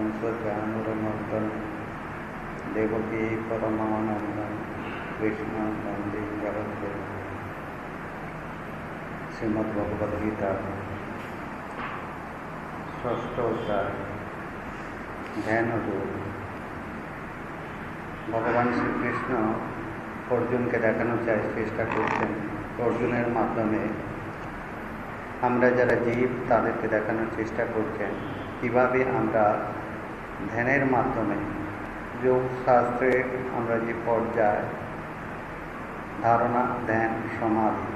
वसुदेवसुतं देवं कंसचाणूरमर्दनं देवकी परमानन्दं कृष्णं वन्दे जगद्गुरुं শ্রীমদ্ভগবদ্গীতা ষষ্ঠ অধ্যায় ধ্যান যোগ ভগবান শ্রীকৃষ্ণ অর্জুনকে দেখানোর চাই চেষ্টা করছেন অর্জুনের মাধ্যমে আমরা যারা জীব তাদেরকে দেখানোর চেষ্টা করছেন কিভাবে আমরা ধ্যানের মাধ্যমে যোগ শাস্ত্রে আমরা যে পর্যায়, ধারণা, ধ্যান, সমাধি।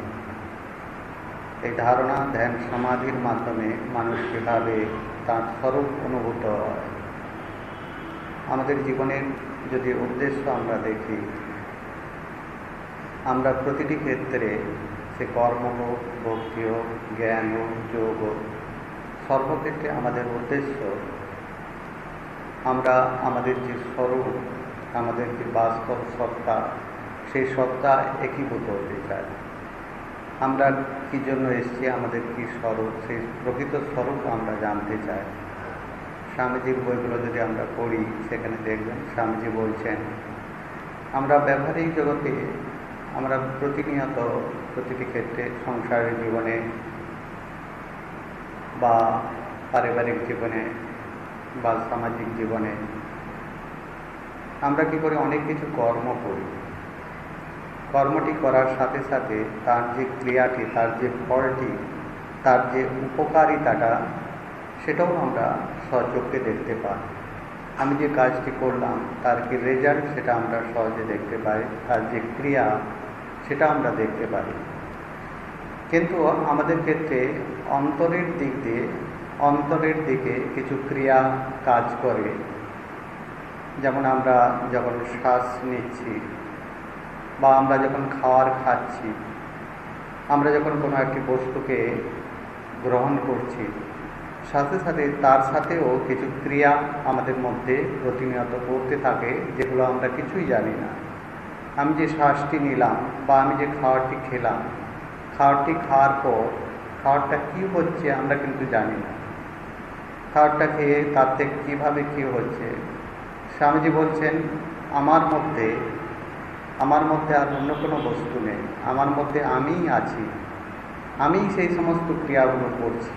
এই ধারণা, ধ্যান, সমাধির মাধ্যমে মানুষ কীভাবে তার স্বরূপ অনুভূত হয়? আমাদের জীবনের যদি উদ্দেশ্য আমরা দেখি, আমরা প্রতিটি ক্ষেত্রে সে কর্ম হোক, ভক্তি হোক, জ্ঞান হোক, যোগ হোক, সর্বক্ষেত্রে আমাদের উদ্দেশ্য আমরা আমাদের যে স্বরূপ, আমাদের যে বাস্তব সত্তা, সেই সত্তা একীভূত হতে চাই আমরা কী জন্য এসছি? আমাদের কি স্বরূপ? সেই প্রকৃত স্বরূপ আমরা জানতে চাই। স্বামীজির বইগুলো যদি আমরা পড়ি, সেখানে দেখবেন স্বামীজি বলছেন, আমরা ব্যবহারিক জগতে, আমরা প্রতিনিয়ত প্রতিটি ক্ষেত্রে সংসারের জীবনে বা পারিবারিক জীবনে বা সামাজিক জীবনে। আমরা কি করি অনেক কিছু কর্ম করি। কর্মটি করার সাথে সাথে তার যে ক্রিয়াটি, তার যে ফলটি, তার যে উপকারিতাটা, সেটাও আমরা সচক্ষে দেখতে পাই। আমি যে কাজটি করলাম, তার কি রেজাল্ট সেটা আমরা সহজে দেখতে পাই, তার যে ক্রিয়া, সেটা আমরা দেখতে পাই। কিন্তু আমাদের ক্ষেত্রে অন্তরের দিক দিয়ে অন্তরের দিকে কিছু ক্রিয়া কাজ করে। যেমন আমরা যখন শ্বাস নিচ্ছি বা আমরা যখন খাওয়ার খাচ্ছি, আমরা যখন কোনো একটি বস্তুকে গ্রহণ করছি, সাথে সাথে তার সাথেও কিছু ক্রিয়া আমাদের মধ্যে প্রতিনিয়ত করতে থাকে, যেগুলো আমরা কিছুই জানি না। আমি যে শ্বাসটি নিলাম বা আমি যে খাওয়ারটি খেলাম, খাওয়ারটি খাওয়ার পর, খাওয়ারটা কী হচ্ছে আমরা কিন্তু জানি না। খাওয়ারটা খেয়ে তার থেকে কীভাবে কী হচ্ছে? স্বামীজি বলছেন, আমার মধ্যে আমার মধ্যে আর অন্য কোনো বস্তু নেই। আমার মধ্যে আমিই আছি। আমি সেই সমস্ত ক্রিয়াগুলো করছি।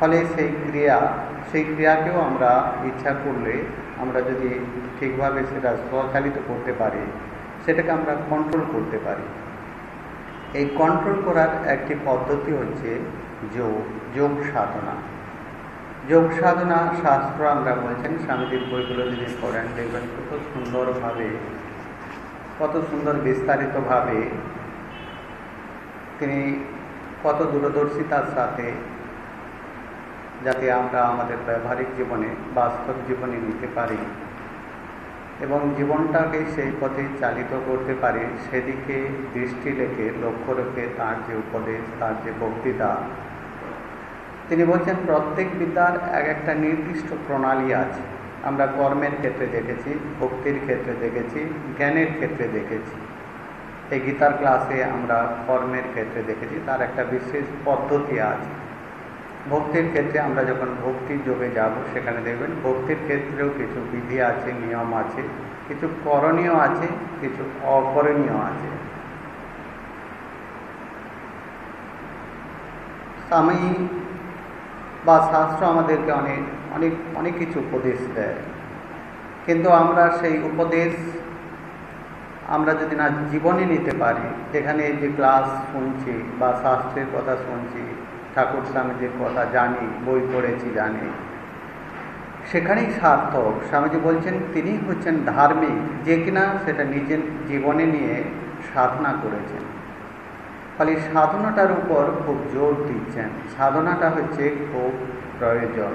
ফলে সেই ক্রিয়া, সেই ক্রিয়াকেও আমরা ইচ্ছা করলে আমরা যদি ঠিকভাবে সেটা স্বচালিত করতে পারি, সেটাকে আমরা কন্ট্রোল করতে পারি। এই কন্ট্রোল করার একটি পদ্ধতি হচ্ছে যোগ যোগ সাধনা। যোগ সাধনা শাস্ত্র আমরা বলছেন, স্বামীজির বইগুলো যদি পড়েন, দেখবেন কত সুন্দরভাবে, কত সুন্দর বিস্তারিতভাবে তিনি কত দূরদর্শিতার সাথে যাতে আমরা আমাদের ব্যবহারিক জীবনে, বাস্তব জীবনে নিতে পারি এবং জীবনটাকে সেই পথে চালিত করতে পারি, সেদিকে দৃষ্টি রেখে, লক্ষ্য রেখে তার যে উপদেশ, তার যে বক্তৃতা তিনি বলছেন, প্রত্যেক বিদ্যার এক একটা নির্দিষ্ট প্রণালী আছে। আমরা কর্মের ক্ষেত্রে দেখেছি, ভক্তির ক্ষেত্রে দেখেছি, জ্ঞানের ক্ষেত্রে দেখেছি। এই গীতার ক্লাসে আমরা কর্মের ক্ষেত্রে দেখেছি, তার একটা বিশেষ পদ্ধতি আছে। ভক্তির ক্ষেত্রে আমরা যখন ভক্তির যোগে যাব, সেখানে দেখবেন ভক্তির ক্ষেত্রেও কিছু বিধি আছে, নিয়ম আছে, কিছু করণীয় আছে, কিছু অকরণীয় আছে। স্বামী বা শাস্ত্র আমাদেরকে অনেক অনেক অনেক কিছু উপদেশ দেয়। কিন্তু আমরা সেই উপদেশ আমরা যদি না জীবনে নিতে পারি, যেখানে যে ক্লাস শুনছি বা শাস্ত্রের কথা শুনছি, ঠাকুর স্বামীজির কথা জানি, বই পড়েছি, জানি, সেখানেই সার্থক। স্বামীজি বলছেন তিনি হচ্ছেন ধার্মিক, যে কিনা সেটা নিজের জীবনে নিয়ে সাধনা করেছেন। ফলে সাধনাটার উপর খুব জোর দিচ্ছেন। সাধনাটা হচ্ছে খুব প্রয়োজন।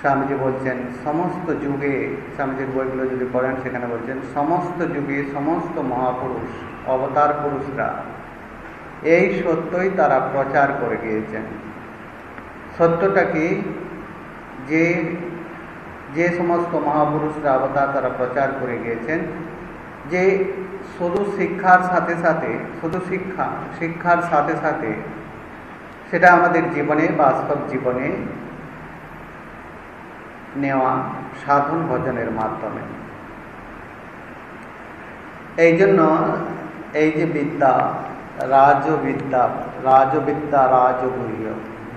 স্বামীজি বলছেন, সমস্ত যুগে, স্বামীজির বইগুলো যদি পড়েন, সেখানে বলছেন, সমস্ত যুগে সমস্ত মহাপুরুষ, অবতার পুরুষরা এই সত্যই তারা প্রচার করে গিয়েছেন। সত্যটা কি? যে যে সমস্ত মহাপুরুষরা অবতার তারা প্রচার করে গিয়েছেন যে শুধু শিক্ষার সাথে সাথে, শুধু শিক্ষা, শিক্ষার সাথে সাথে সেটা আমাদের জীবনে, বাস্তব জীবনে নেওয়া সাধন ভজনের মাধ্যমে। এই জন্য এই যে বিদ্যা, রাজবিদ্যা রাজবিদ্যা রাজগুহ্য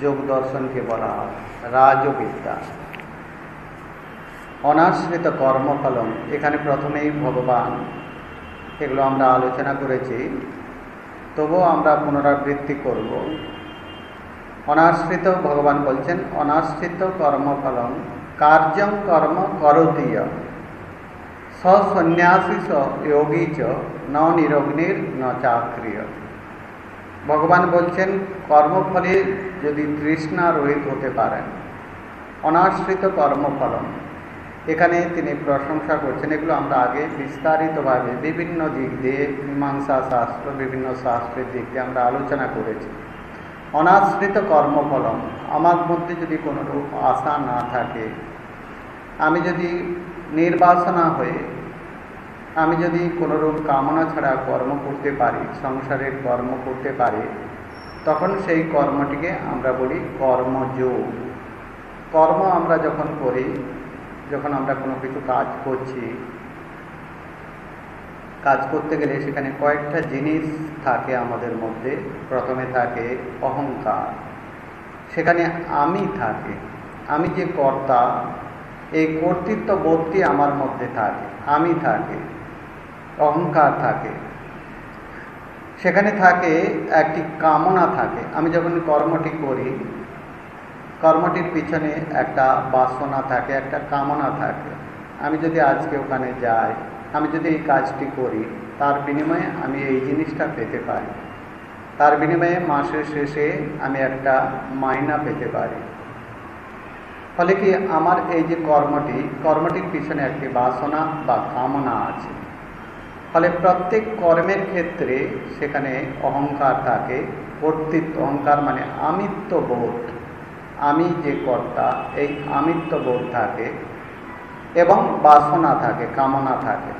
যোগ দর্শনকে বলা হয়, রাজবিদ্যা। অনাশ্রিত কর্মকলম এখানে প্রথমেই ভগবান এগুলো আমরা আলোচনা করেছি, তবুও আমরা পুনরাবৃত্তি করব। অনাশ্রিত ভগবান বলছেন, অনাশ্রিত কর্মফলম কার্যং কর্ম করতীয়। সন্ন্যাসী স যোগী চ, ন নিরগ্নির ন চাক্রিয়। ভগবান বলছেন, কর্মফলে যদি তৃষ্ণা রহিত হতে পারেন অনাশ্রিত কর্মফলম এখানে তিনি প্রশংসা করছেন। এগুলো আমরা আগে বিস্তারিতভাবে বিভিন্ন দিক দিয়ে, মীমাংসা শাস্ত্র, বিভিন্ন শাস্ত্রের দিক দিয়ে আমরা আলোচনা করেছি। অনাশ্রিত কর্মফলম, আমার মধ্যে যদি কোনোরূপ আশা না থাকে, আমি যদি নির্বাসনা হয়ে, আমি যদি কোনোরূপ কামনা ছাড়া কর্ম করতে পারি, সংসারের কর্ম করতে পারি, তখন সেই কর্মটিকে আমরা বলি কর্মযোগ। কর্ম আমরা যখন করি যখন আমরা কোনো কিছু কাজ করছি, কাজ করতে গেলে সেখানে কয়েকটা জিনিস থাকে আমাদের মধ্যে। প্রথমে থাকে অহংকার। সেখানে আমি থাকে। আমি যে কর্তা, এই কর্তৃত্ব বোধটি আমার মধ্যে থাকে। আমি থাকে। অহংকার থাকে। সেখানে থাকে একটি কামনা থাকে। আমি যখন কর্মটি করি কর্মটির পিছনে একটা বাসনা থাকে, একটা কামনা থাকে। আমি যদি আজকে ওখানে যাই, আমি যদি এই কাজটি করি, তার বিনিময়ে আমি এই জিনিসটা পেতে পারি। তার বিনিময়ে মাসের শেষে আমি একটা মাইনা পেতে পারি। ফলে কি আমার এই যে কর্মটি, কর্মটির পিছনে একটি বাসনা বা কামনা আছে। ফলে প্রত্যেক কর্মের ক্ষেত্রে সেখানে অহংকার থাকে, কর্তৃত্ব, অহংকার মানে আমিত্ব বোধ আমি যে কর্তা, এই আমিত্ব বোধ থাকে এবং বাসনা থাকে, কামনা থাকে।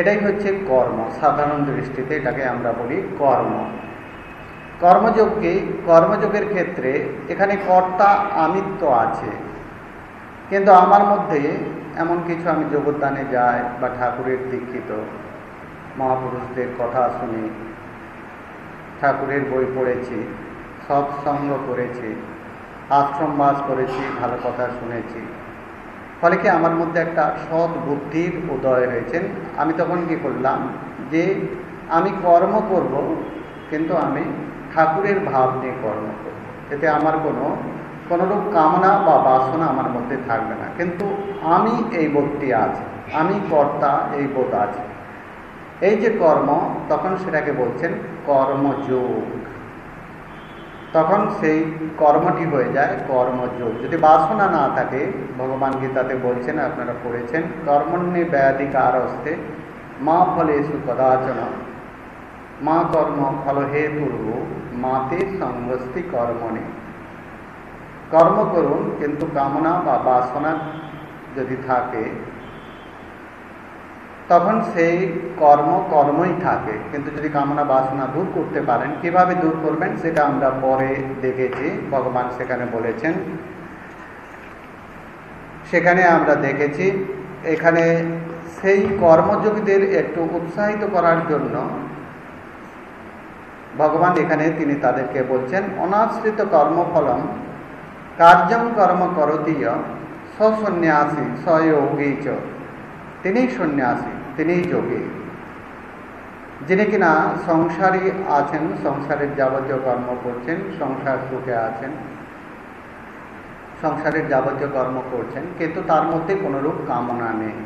এটাই হচ্ছে কর্ম, সাধারণ দৃষ্টিতে এটাকে আমরা বলি কর্ম। কর্মযোগকে, কর্মযোগের ক্ষেত্রে এখানে কর্তা, আমিত্ব আছে। কিন্তু আমার মধ্যে এমন কিছু আমি যোগদানে যাই বা ঠাকুরের দীক্ষিত, মহাপুরুষদের কথা শুনি, ঠাকুরের বই পড়েছি সৎসঙ্গ করেছি, আশ্রম বাস করেছি, ভালো কথা শুনেছি। ফলে কি আমার মধ্যে একটা সৎ বুদ্ধির উদয় হয়েছেন আমি তখন কি করলাম যে আমি কর্ম করব, কিন্তু আমি ঠাকুরের ভাব নিয়ে কর্ম করব। এতে আমার কোনো, কোনোরূপ কামনা বা বাসনা আমার মধ্যে থাকবে না। কিন্তু আমি এই বোধটি আছে, আমি কর্তা এই বোধ আছে। এই যে কর্ম, তখন সেটাকে বলছেন কর্মযোগ। তখন সেই কর্মটি হয়ে যায় কর্মযোগ যদি বাসনা না থাকে, ভগবান গীতাতে বলছেন, আপনারা পড়েছেন, কর্মণ্যে ব্যাধিকার হস্তে মা ফলে কদাচন। মা কর্ম ফল হেতুর্ব মাতে সংগস্তি কর্মণে। কর্ম করুন, কিন্তু কামনা বা বাসনা যদি থাকে তখন সেই কর্ম কর্মই থাকে। কিন্তু যদি কামনা বাসনা দূর করতে পারেন, কীভাবে দূর করবেন সেটা আমরা পরে দেখেছি। ভগবান সেখানে বলেছেন। সেখানে আমরা দেখেছি, এখানে সেই কর্মযোগীদের একটু উৎসাহিত করার জন্য ভগবান এখানে তিনি তাদেরকে বলছেন, অনাশ্রিত কর্মফলম কার্যম কর্ম করতীয় সন্ন্যাসী স্বয়োগী চ তিনি সন্ন্যাসী, তিনিই যোগী। যিনি কিনা সংসারী আছেন, সংসারের যাবতীয় কর্ম করছেন, সংসার সুখে আছেন, সংসারের যাবতীয় কর্ম করছেন, কিন্তু তার মধ্যে কোনোরূপ কামনা নেই।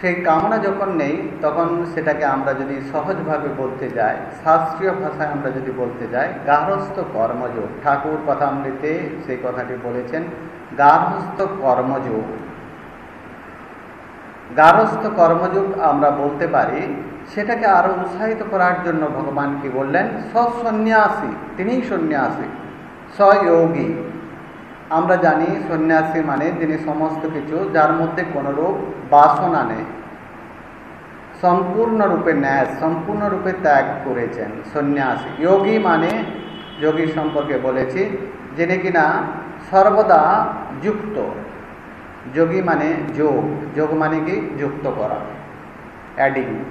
সেই কামনা যখন নেই, তখন সেটাকে আমরা যদি সহজভাবে বলতে যাই, শাস্ত্রীয় ভাষায় আমরা যদি বলতে যাই, গার্হস্থ কর্মযোগ, ঠাকুর কথামৃতে সেই কথাটি বলেছেন, গার্হস্থ কর্মযোগ গারস্থ কর্মযোগ আমরা বলতে পারি, সেটাকে আরও উৎসাহিত করার জন্য ভগবান কি বললেন? সন্ন্যাসী তিনিই সন্ন্যাসী, স্বয়োগী। আমরা জানি সন্ন্যাসী মানে যিনি সমস্ত কিছু, যার মধ্যে কোনো রূপ, বাসনা নেই। সম্পূর্ণরূপে ন্যাস সম্পূর্ণরূপে ত্যাগ করেছেন, সন্ন্যাসী। যোগী মানে যোগী সম্পর্কে বলেছি, যিনি কিনা সর্বদা যুক্ত। যোগী মানে যোগ যোগ মানে কি? যুক্ত করা অ্যাডিং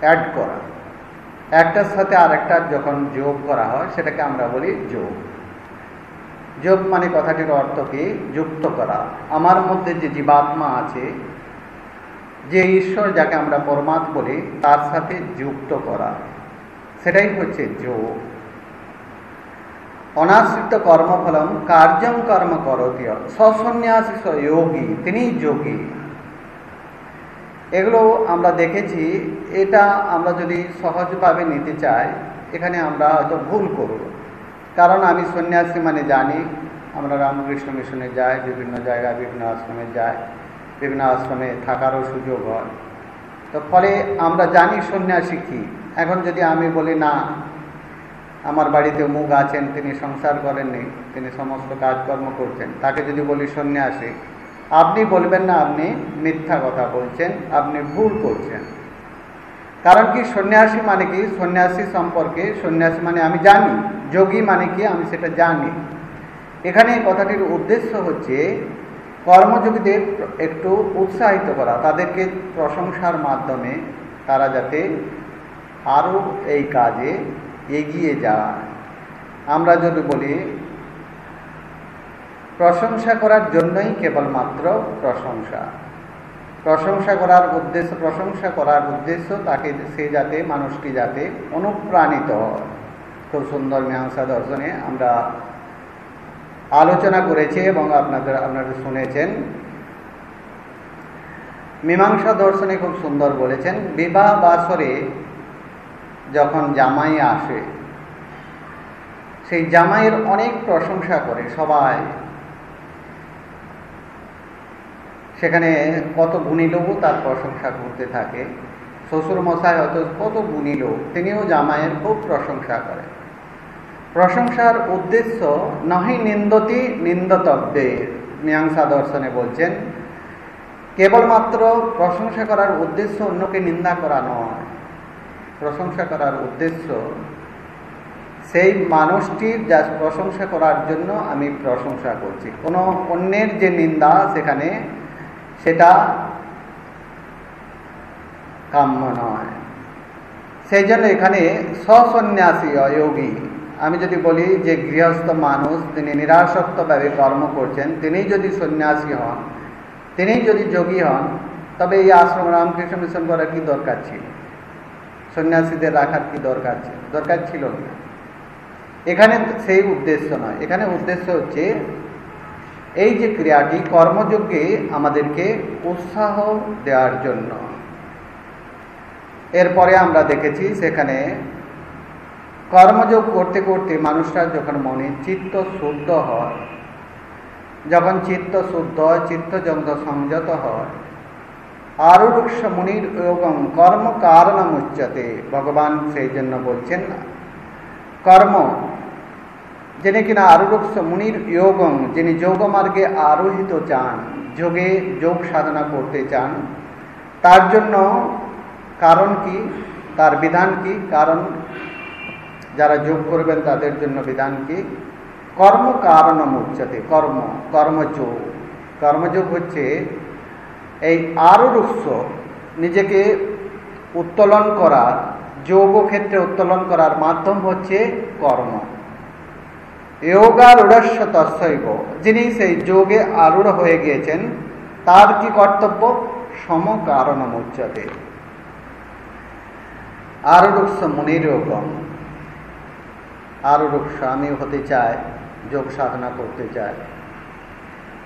অ্যাড করা। একটার সাথে আরেকটার যখন যোগ করা হয়, সেটাকে আমরা বলি যোগ। যোগ মানে কথাটির অর্থ কি? যুক্ত করা। আমার মধ্যে যে জীবাত্মা আছে, যে ঈশ্বর যাকে আমরা পরমাত বলি, তার সাথে যুক্ত করা। সেটাই হচ্ছে যোগ। অনাশ্রিত কর্মফলম কার্যম কর্ম করতীয় সসন্ন্যাসী যোগী, তিনি যোগী। এগুলো আমরা দেখেছি, এটা আমরা যদি সহজভাবে নিতে চাই, এখানে আমরা হয়তো ভুল করব। কারণ আমি সন্ন্যাসী মানে জানি, আমরা রামকৃষ্ণ মিশনে যাই, বিভিন্ন জায়গায়, বিভিন্ন আশ্রমে যাই, বিভিন্ন আশ্রমে থাকারও সুযোগ হয়। তো ফলে আমরা জানি সন্ন্যাসী কী। এখন যদি আমি বলি না আমার বাড়িতে মুখ আছেন, তিনি সংসার করেননি, তিনি সমস্ত কাজকর্ম করছেন। তাকে যদি বলি, সন্ন্যাসী, আপনি বলবেন না, আপনি মিথ্যা কথা বলছেন, আপনি ভুল করছেন। কারণ কি, সন্ন্যাসী মানে কি? সন্ন্যাসী সম্পর্কে, সন্ন্যাসী মানে আমি জানি, যোগী মানে কি? আমি সেটা জানি। এখানে এই কথাটির উদ্দেশ্য হচ্ছে, কর্মযোগীদের একটু উৎসাহিত করা, তাদেরকে প্রশংসার মাধ্যমে তারা যাতে আরও এই কাজে এগিয়ে যায়। আমরা যদি বলি, প্রশংসা করার জন্যই কেবলমাত্র প্রশংসা। প্রশংসা করার উদ্দেশ্য, প্রশংসা করার উদ্দেশ্য তাকে, সে যাতে, মানুষটি যাতে অনুপ্রাণিত হয়। খুব সুন্দর মীমাংসা দর্শনে আমরা আলোচনা করেছি এবং আপনাদের, আপনারা শুনেছেন। মীমাংসা দর্শনে খুব সুন্দর বলেছেন, বিবাহ বাসরে যখন জামাই আসে, সেই জামাইয়ের অনেক প্রশংসা করে সবাই। সেখানে কত গুণী লোকও তার প্রশংসা করতে থাকে। শ্বশুর মশাই হয়তো কত গুণী লোক, তিনিও জামাইয়ের খুব প্রশংসা করে প্রশংসার উদ্দেশ্য নহি নিন্দতি নিন্দতব্যের মীমাংসা দর্শনে বলছেন, কেবলমাত্র প্রশংসা করার উদ্দেশ্য অন্যকে নিন্দা করা নয়। প্রশংসা করার উদ্দেশ্য, সেই মানুষটির যা প্রশংসা করার জন্য আমি প্রশংসা করছি। কোনো অন্যের যে নিন্দা সেখানে সেটা কাম্য নয়। সেই জন্য এখানে সসন্ন্যাসী, অয়োগী, আমি যদি বলি যে গৃহস্থ মানুষ, তিনি নিরাসক্তভাবে কর্ম করছেন, তিনি যদি সন্ন্যাসী হন, তিনি যদি যোগী হন, তবে এই আশ্রম রামকৃষ্ণ মিশন করার কি দরকার ছিল? সন্ন্যাসীদের রাখার কি দরকার দরকার ছিল না। এখানে সেই উদ্দেশ্য নয়। এখানে উদ্দেশ্য হচ্ছে, এই যে ক্রিয়াটি কর্মযোগ্যে আমাদেরকে উৎসাহ দেওয়ার জন্য। এরপরে আমরা দেখেছি সেখানে কর্মযোগ করতে করতে মানুষরা যখন মনে চিত্ত শুদ্ধ হয়, যখন চিত্ত শুদ্ধ হয়, চিত্তযন্ত্র সংযত হয় আরুরুক্ষ মুনির এবং কর্ম কারণম উচ্চতে ভগবান সেই জন্য বলছেন না। কর্ম, যিনি কিনা আরুরুক্ষ মুনির যোগম, যিনি যোগমার্গে আরোহিত চান, যোগে যোগ সাধনা করতে চান, তার জন্য কারণ কি, তার বিধান কি, কারণ যারা যোগ করবেন তাদের জন্য বিধান কি? কর্ম কারণ উচ্চতে কর্ম, কর্মযোগ। কর্মযোগ হচ্ছে এই আরুরুক্ষ নিজেকে উত্তোলন করার যোগ ক্ষেত্রে উত্তোলন করার মাধ্যম হচ্ছে কর্ম। যোগারূঢ়স্য তৎসৈব যিনি সেই যোগে আরূঢ় হয়ে গিয়েছেন, তার কি কর্তব্য? সম কারণ উচ্চতে আরুরুক্ষ মুনিরোগম। আরুরুক্ষ আমি হতে চাই, যোগ সাধনা করতে চাই।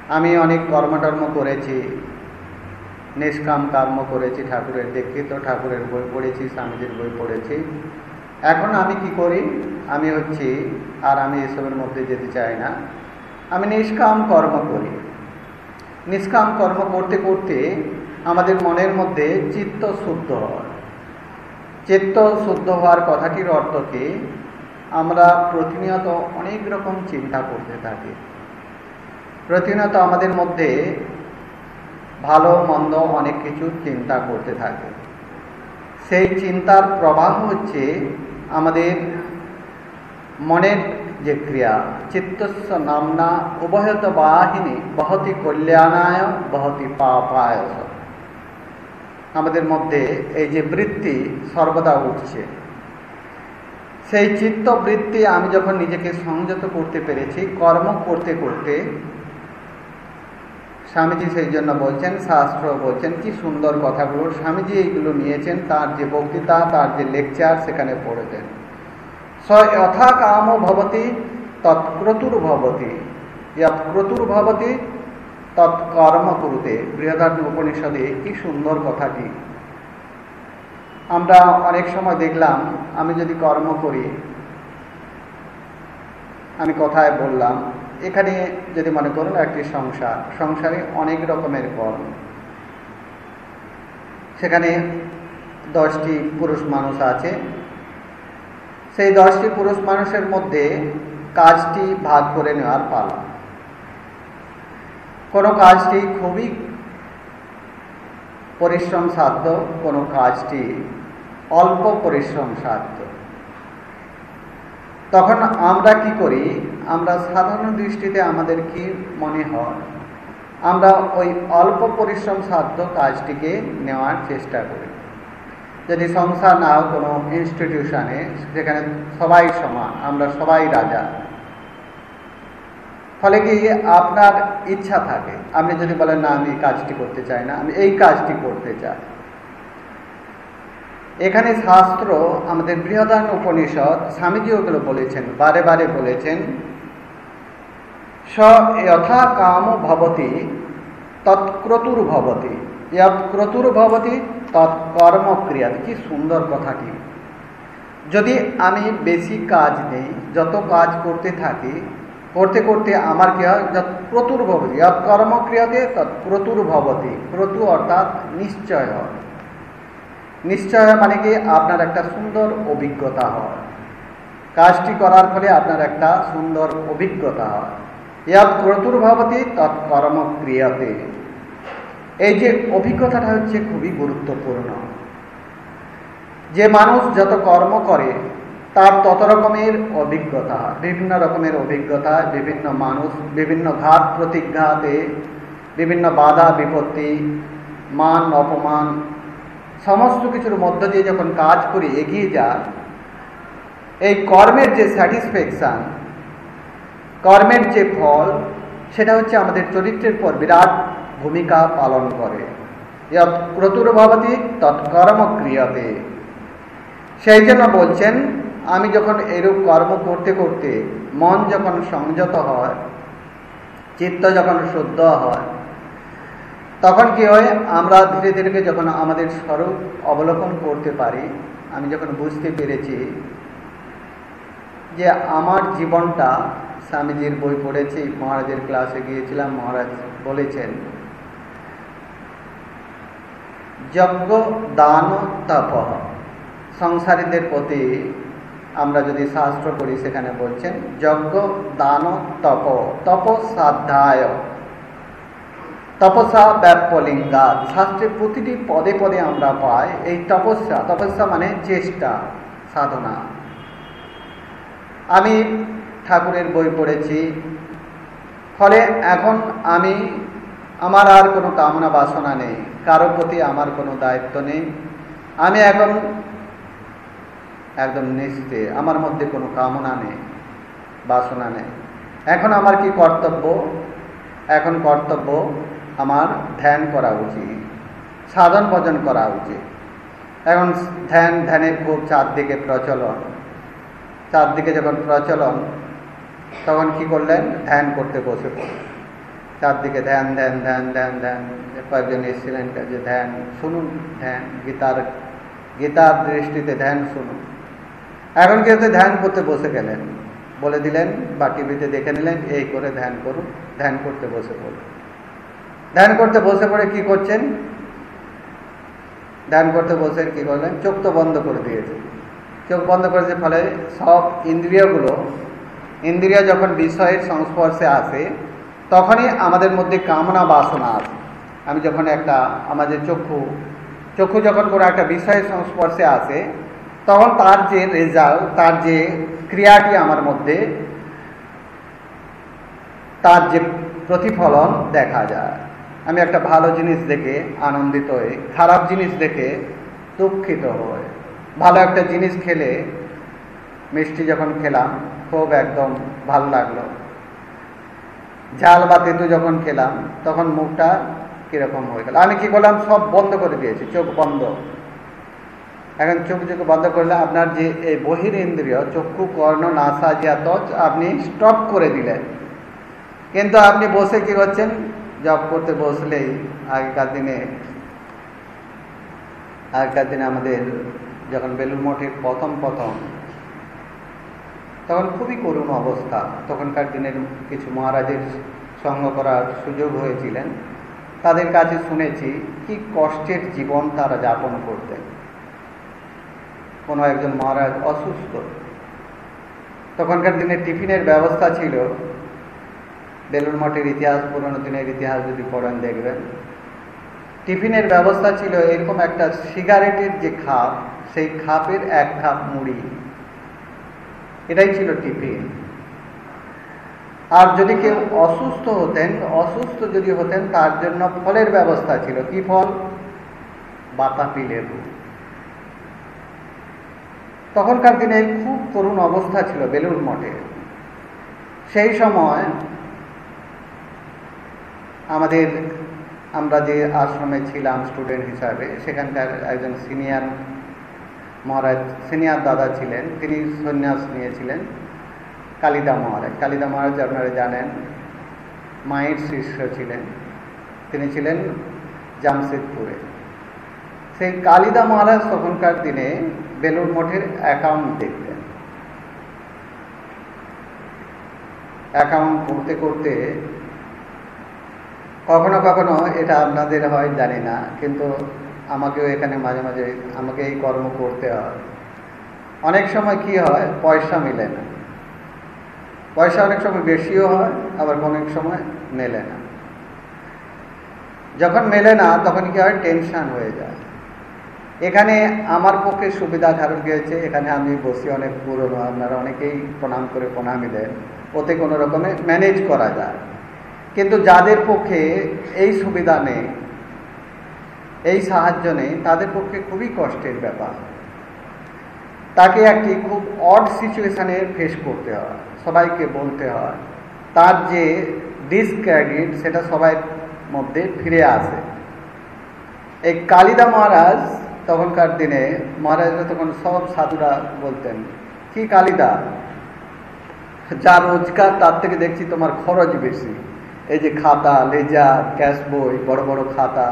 আমি অনেক কর্মটর্ম করেছি নিষ্কাম কর্ম করেছি ঠাকুরের দীক্ষিত ঠাকুরের বই পড়েছি, স্বামীজির বই পড়েছি। এখন আমি কি করি? আমি হচ্ছি, আর আমি এসবের মধ্যে যেতে চাই না। আমি নিষ্কাম কর্ম করি। নিষ্কাম কর্ম করতে করতে আমাদের মনের মধ্যে চিত্ত শুদ্ধ হয়। চিত্ত শুদ্ধ হওয়ার কথাটির অর্থ কি? আমরা প্রতিনিয়ত অনেক রকম চিন্তা করতে থাকি। প্রতিনিয়ত আমাদের মধ্যে ভালো, মন্দ অনেক কিছু চিন্তা করতে থাকে। সেই চিন্তার প্রবাহ হচ্ছে আমাদের মনের যে ক্রিয়া চিত্তস্ব নামনা উভয়ত বাহিনী, বহতি কল্যাণায়, বহতি পাপায়। আমাদের মধ্যে এই যে বৃত্তি সর্বদা উঠছে। সেই চিত্ত বৃত্তি আমি যখন নিজেকে সংযত করতে পেরেছি, কর্ম করতে করতে স্বামীজি সেই জন্য বলছেন, শাস্ত্র বলছেন, কি সুন্দর কথাগুলো। স্বামীজি এইগুলো নিয়েছেন, তার যে বক্তৃতা, তার যে লেকচার সেখানে পড়েছেন। স যথা কাম ভবতি তৎক্রতুর ভবতি। ক্রতুর ভবতি তৎকর্ম করুতে। বৃহদারণ্য উপনিষদে কি সুন্দর কথাটি। আমরা অনেক সময় দেখলাম, আমি যদি কর্ম করি, আমি কথায় বললাম এখানে যদি মনে করুন একটি সংসার, সংসারে অনেক রকমের কর্ম সেখানে দশটি পুরুষ মানুষ আছে। সেই দশটি পুরুষ মানুষের মধ্যে কাজটি ভাগ করে নেওয়ার পালা। কোনো কাজটি খুবই পরিশ্রম সাধ্য, কোনো কাজটি অল্প পরিশ্রম সাধ্য। তখন আমরা কি করি? আমরা সাধারণ দৃষ্টিতে আমাদের কি মনে হয়? আমরা ওই অল্প পরিশ্রম সাধ্য কাজটিকে নেওয়ার চেষ্টা করি। যদি সংসার না কোনো ইনস্টিটিউশনে যেখানে সবাই সমান, আমরা সবাই রাজা। ফলে কি আপনার ইচ্ছা থাকে? আপনি যদি বলেন, না, আমি কাজটি করতে চাই না, আমি এই কাজটি করতে চাই। এখানে শাস্ত্র আমাদের বৃহদান উপনিষদ স্বামীজি ওগুলো বলেছেন? বারে বারে বলেছেন যথা ভবতি তৎক্রতুর ভবতি ক্রতুর ভবতি তৎকর্মক্রিয়া কি সুন্দর কথাটি যদি আমি বেশি কাজ নেই, যত কাজ করতে থাকি, করতে করতে আমার কি হয়? ক্রতুর ভবতি কর্মক্রিয়াতে তৎক্রতুর ভবতি ক্রতু অর্থাৎ নিশ্চয় হয়। নিশ্চয় মানে কি? আপনার একটা সুন্দর অভিজ্ঞতা হয়। কাজটি করার ফলে আপনার একটা সুন্দর অভিজ্ঞতা হয়। ইয়াত ক্রতুর ভবতি তৎকর্মক্রিয়াতে এই যে অভিজ্ঞতাটা হচ্ছে খুবই গুরুত্বপূর্ণ। যে মানুষ যত কর্ম করে, তার তত রকমের অভিজ্ঞতা, বিভিন্ন রকমের অভিজ্ঞতা, বিভিন্ন মানুষ, বিভিন্ন ঘাত প্রতিঘাতে, বিভিন্ন বাধা, বিপত্তি, মান, অপমান, সমস্ত কিছুর মধ্য দিয়ে যখন কাজ করে এগিয়ে যায়, এই কর্মের যে স্যাটিসফ্যাকশান কর্মের যে ফল, সেটা হচ্ছে আমাদের চরিত্রের পর বিরাট ভূমিকা পালন করে। ক্রতুর ভবতী তৎকর্ম ক্রিয়াতে। সেই জন্য বলছেন, আমি যখন এরূপ কর্ম করতে করতে মন যখন সংযত হয়, চিত্ত যখন শুদ্ধ হয়, তখন কি হয়, আমরা ধীরে ধীরে যখন আমাদের স্বরূপ অবলোকন করতে পারি, আমি যখন বুঝতে পেরেছি যে আমার জীবনটা স্বামীজির বই পড়েছি, মহারাজের ক্লাসে গিয়েছিলাম, মহারাজ বলেছেন, যজ্ঞ দান তপ। সংসারীদের প্রতি আমরা যদি শাস্ত্র করি সেখানে বলছেন, যজ্ঞ দান তপ। তপ সাধ্যায় তপস্যা ব্যাপলিঙ্গা শাস্ত্রের প্রতিটি পদে পদে আমরা পাই এই তপস্যা। তপস্যা মানে চেষ্টা, সাধনা। আমি ঠাকুরের বই পড়েছি। ফলে এখন আমি, আমার আর কোনো কামনা বাসনা নেই, কারও প্রতি আমার কোনো দায়িত্ব নেই। আমি এখন একদম নিশ্চিতে, আমার মধ্যে কোনো কামনা নেই, বাসনা নেই। এখন আমার কি কর্তব্য? এখন কর্তব্য আমার ধ্যান করা উচিত, সাধন ভজন করা উচিত। এখন ধ্যান, ধ্যানের খুব চারদিকে প্রচলন। চারদিকে যখন প্রচলন তখন কি করলেন? ধ্যান করতে বসে পড়লেন। চারদিকে ধ্যান ধ্যান ধ্যান ধ্যান ধ্যান। কয়েকজন এসেছিলেন যে ধ্যান শুনুন, ধ্যান, গীতার গীতার দৃষ্টিতে ধ্যান শুনুন। এখন কিন্তু ধ্যান করতে বসে গেলেন। বলে দিলেন বা টিভিতে দেখে নিলেন, এই করে ধ্যান করুন, ধ্যান করতে বসে পড়ুন। ধ্যান করতে বসে পড়ে কি করছেন? ধ্যান করতে বসে কি করলেন? চোখ তো বন্ধ করে দিয়েছে চোখ বন্ধ করেছে ফলে সব ইন্দ্রিয়গুলো ইন্দ্রিয় যখন বিষয়ের সংস্পর্শে আসে, তখনই আমাদের মধ্যে কামনা বাসনা আছে আমি যখন একটা, আমাদের চক্ষু চক্ষু যখন কোনো একটা বিষয়ের সংস্পর্শে আসে, তখন তার যে রেজাল্ট তার যে ক্রিয়াটি আমার মধ্যে, তার যে প্রতিফলন দেখা যায়। আমি একটা ভালো জিনিস দেখে আনন্দিত হই, খারাপ জিনিস দেখে দুঃখিত হই। ভালো একটা জিনিস খেলে মিষ্টি যখন খেলাম, খুব একদম ভালো লাগল। ঝাল বা তেঁতু যখন খেলাম, তখন মুখটা কীরকম হয়ে গেল। আমি কি করলাম সব বন্ধ করে দিয়েছি, চোখ বন্ধ। এখন চোখ চোখ বন্ধ করলে আপনার যে এই বহির ইন্দ্রিয়, চক্ষু, কর্ণ, নাসা, জিয়া ত্বচ আপনি স্টপ করে দিলেন। কিন্তু আপনি বসে কি করছেন? জব করতে বসলেই আগেকার দিনে আগেকার দিনে আমাদের যখন বেলুর মঠের প্রথম প্রথম তখন খুবই করুণ অবস্থা। তখনকার দিনের কিছু মহারাজের সঙ্গ করার সুযোগ হয়েছিলেন। তাদের কাছে শুনেছি, কি কষ্টের জীবন তারা যাপন করতেন। কোনো একজন মহারাজ অসুস্থ। তখনকার দিনে টিফিনের ব্যবস্থা ছিল। বেলুর মঠের ইতিহাস, পুরনো দিনের ইতিহাস যদি পড়েন দেখবেন। টিফিনের ব্যবস্থা ছিল এরকম একটা সিগারেটের যে খাপ, সেই খাপের এক খাপ মুড়ি। এটাই ছিল টিফিন আর যদি কেউ অসুস্থ হতেন, অসুস্থ যদি হতেন, তার জন্য ফলের ব্যবস্থা ছিল। কি ফল? বাতাপি লেবু। তখনকার দিনে খুব করুণ অবস্থা ছিল বেলুর মঠে। সেই সময় আমাদের, আমরা যে আশ্রমে ছিলাম স্টুডেন্ট হিসাবে, সেখানকার একজন সিনিয়র মহারাজ সিনিয়র দাদা ছিলেন, তিনি সন্ন্যাস নিয়েছিলেন কালিদা মহারাজ। কালিদা মহারাজ আপনারা জানেন, মায়ের শিষ্য ছিলেন, তিনি ছিলেন জামশেদপুরে। সেই কালিদা মহারাজ তখনকার দিনে বেলুর মঠের অ্যাকাউন্ট দেখতেন। অ্যাকাউন্ট করতে করতে কখনো কখনো এটা আপনাদের হয়, জানি না, কিন্তু আমাকেও এখানে মাঝে মাঝে আমাকে এই কর্ম করতে হয়। অনেক সময় কি হয়, পয়সা মেলে না। পয়সা অনেক সময় বেশিও হয়, আবার অনেক সময় মেলে না। যখন মেলে না, তখন কি হয় টেনশন হয়ে যায়। এখানে আমার পক্ষে সুবিধা কারণ কি হয়েছে এখানে আমি বসি অনেক পুরনো, আপনারা অনেকেই প্রণাম করে প্রণামী দেন ওতে কোনো রকমে ম্যানেজ করা যায়। কিন্তু যাদের পক্ষে এই সুবিধা নেই এই সাহায্য নেই, তাদের পক্ষে খুবই কষ্টের ব্যাপার। তাকে একটি খুব অড সিচুয়েশানে ফেস করতে হয়, সবাইকে বলতে হয়। তার যে ডিসক্রেডিট সেটা সবাই মধ্যে ফিরে আসে। এই কালিদা মহারাজ তখনকার দিনে, মহারাজরা তখন সব সাধুরা বলতেন, কি কালিদা? যা রোজগার, তার থেকে দেখছি তোমার খরচ বেশি। এই যে খাতা, লেজার, ক্যাশ বই, বড় বড় খাতা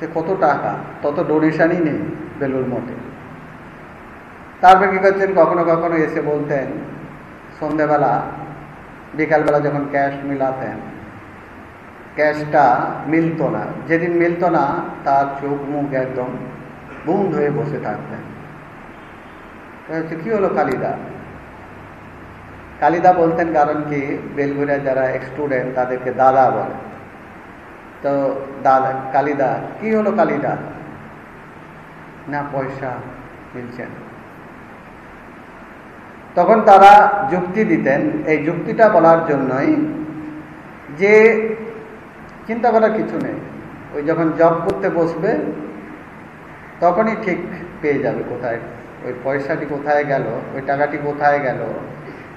সে কত টাকা, তত ডোনেশনই নেই বেলুর মঠে। তারপর কী করছেন? কখনো কখনো এসে বলতেন, সন্ধেবেলা, বিকালবেলা যখন ক্যাশ মিলাতেন ক্যাশটা মিলত না। যেদিন মিলত না, তার চোখ মুখ একদম বুন্দ হয়ে বসে থাকতেন। হচ্ছে কী হলো কালিদা? কালিদা বলতেন কারণ কি বেলঘুরিয়া যারা স্টুডেন্ট তাদেরকে দাদা বলে। তো দাদা কালিদা কি হলো কালিদা না পয়সা মিলছে না। তখন তারা যুক্তি দিতেন। এই যুক্তিটা বলার জন্যই যে চিন্তা করার কিছু নেই। ওই যখন জব করতে বসবে, তখনই ঠিক পেয়ে যাবে কোথায়। ওই পয়সাটি কোথায় গেল, ওই টাকাটি কোথায় গেল,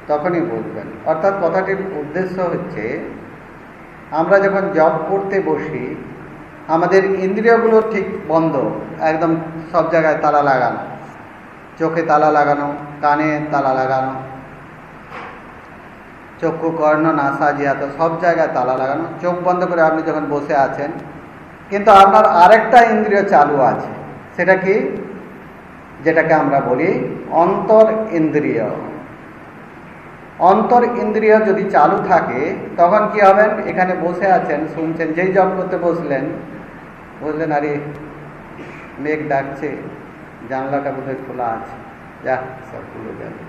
তখনই বুঝবেন অর্থাৎ কথাটির উদ্দেশ্য হচ্ছে আমরা যখন জব করতে বসি, আমাদের ইন্দ্রিয়গুলো ঠিক বন্ধ, একদম সব জায়গায় তালা লাগানো। চোখে তালা লাগানো, কানে তালা লাগানো। চক্ষু কর্ণ, নাসা, জিয়াত, সব জায়গায় তালা লাগানো, চোখ বন্ধ করে আপনি যখন বসে আছেন, কিন্তু আপনার আরেকটা ইন্দ্রিয় চালু আছে। সেটা কি? যেটাকে আমরা বলি অন্তর ইন্দ্রিয়। অন্তর ইন্দ্রিয় যদি চালু থাকে, তখন কি হবেন? এখানে বসে আছেন, শুনছেন, যেই জব করতে বসলেন বুঝলেন আরে, মেঘ ডাকছে, জানলাটা বোধহয় খোলা আছে। যা, সব খুলে যাবে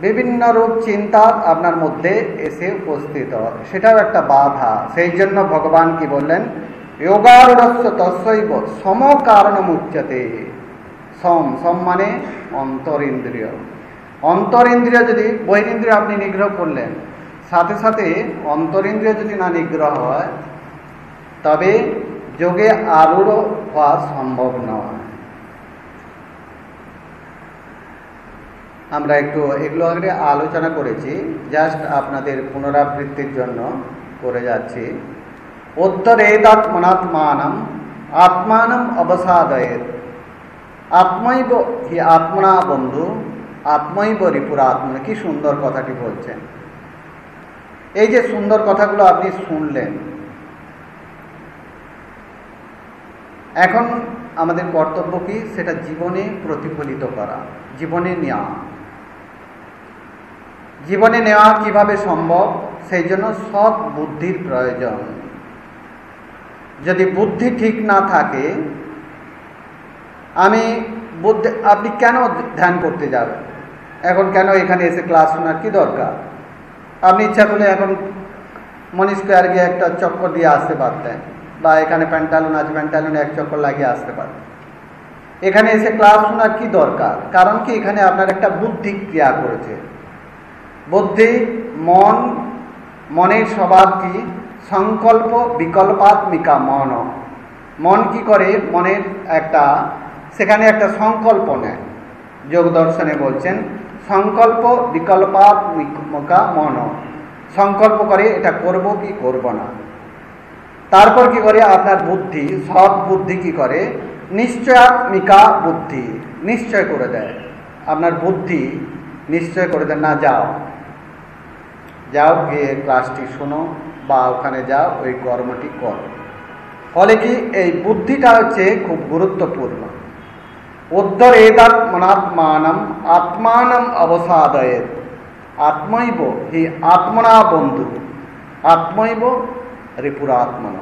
বিভিন্ন রূপ চিন্তা আপনার মধ্যে এসে উপস্থিত সেটাও একটা বাধা। সেই জন্য ভগবান কি বললেন যোগারুড়স্য তস্যৈব সম কারণ মুচ্যতে সম সম মানে অন্তরিন্দ্রিয় অন্তরিন্দ্রিয় যদি, বহিরিন্দ্রিয় আপনি নিগ্রহ করলেন, সাথে সাথে অন্তরিন্দ্রিয় যদি না নিগ্রহ হয়, তবে যোগে আরূঢ় হওয়া সম্ভব নয়। আমরা একটু এগুলো আগে আলোচনা করেছি জাস্ট আপনাদের পুনরাবৃত্তির জন্য করে যাচ্ছি। উত্তরেদাত্মনাত্মানম আত্মানম অবসাদয়ের আত্মৈব হি আত্মনা বন্ধু আত্মৈব রিপুরাত্মন কি সুন্দর কথাটি বলছেন। এই যে সুন্দর কথাগুলো আপনি শুনলেন, এখন আমাদের কর্তব্য কি? সেটা জীবনে প্রতিফলিত করা, জীবনে নেওয়া। জীবনে নেওয়া কীভাবে সম্ভব? সেই জন্য সৎ বুদ্ধির প্রয়োজন। যদি বুদ্ধি ঠিক না থাকে, আমি বুদ্ধি আপনি কেন ধ্যান করতে যাবেন? এখন কেন এখানে এসে ক্লাস শোনার কি দরকার? আপনি ইচ্ছা করলে এখন মনি স্কোয়ার গিয়ে একটা চক্কর দিয়ে আসতে পারতেন, বা এখানে প্যান্টালুন আছে প্যান্টালুনে এক চক্কর লাগিয়ে আসতে পারতেন। এখানে এসে ক্লাস শোনার কি দরকার? কারণ কি এখানে আপনার একটা বুদ্ধি ক্রিয়া করেছে। বুদ্ধি, মন, মনের স্বভাব কি সংকল্প বিকল্পাত্মিকা মন। মন কি করে? মনের একটা, সেখানে একটা সংকল্প নেয়। যোগ দর্শনে বলছেন সংকল্প বিকল্পাত্মিকা মন। সংকল্প করে এটা করব কি করব না। তারপর কি করে? আপনার বুদ্ধি, সৎ বুদ্ধি কি করে? নিশ্চয়াত্মিকা বুদ্ধি, নিশ্চয় করে দেয়। আপনার বুদ্ধি নিশ্চয় করে দেয়, না, যাও। যাও গিয়ে ক্লাসটি শোনো বা ওখানে যাও, ওই কর্মটি করো। ফলে কি? এই বুদ্ধিটা হচ্ছে খুব গুরুত্বপূর্ণ। উদ্ধর এদাত্মনাত্মানম আত্মানম অবসাদয়ের আত্মৈব হি আত্মনা বন্ধু আত্মৈব রিপুরাত্মন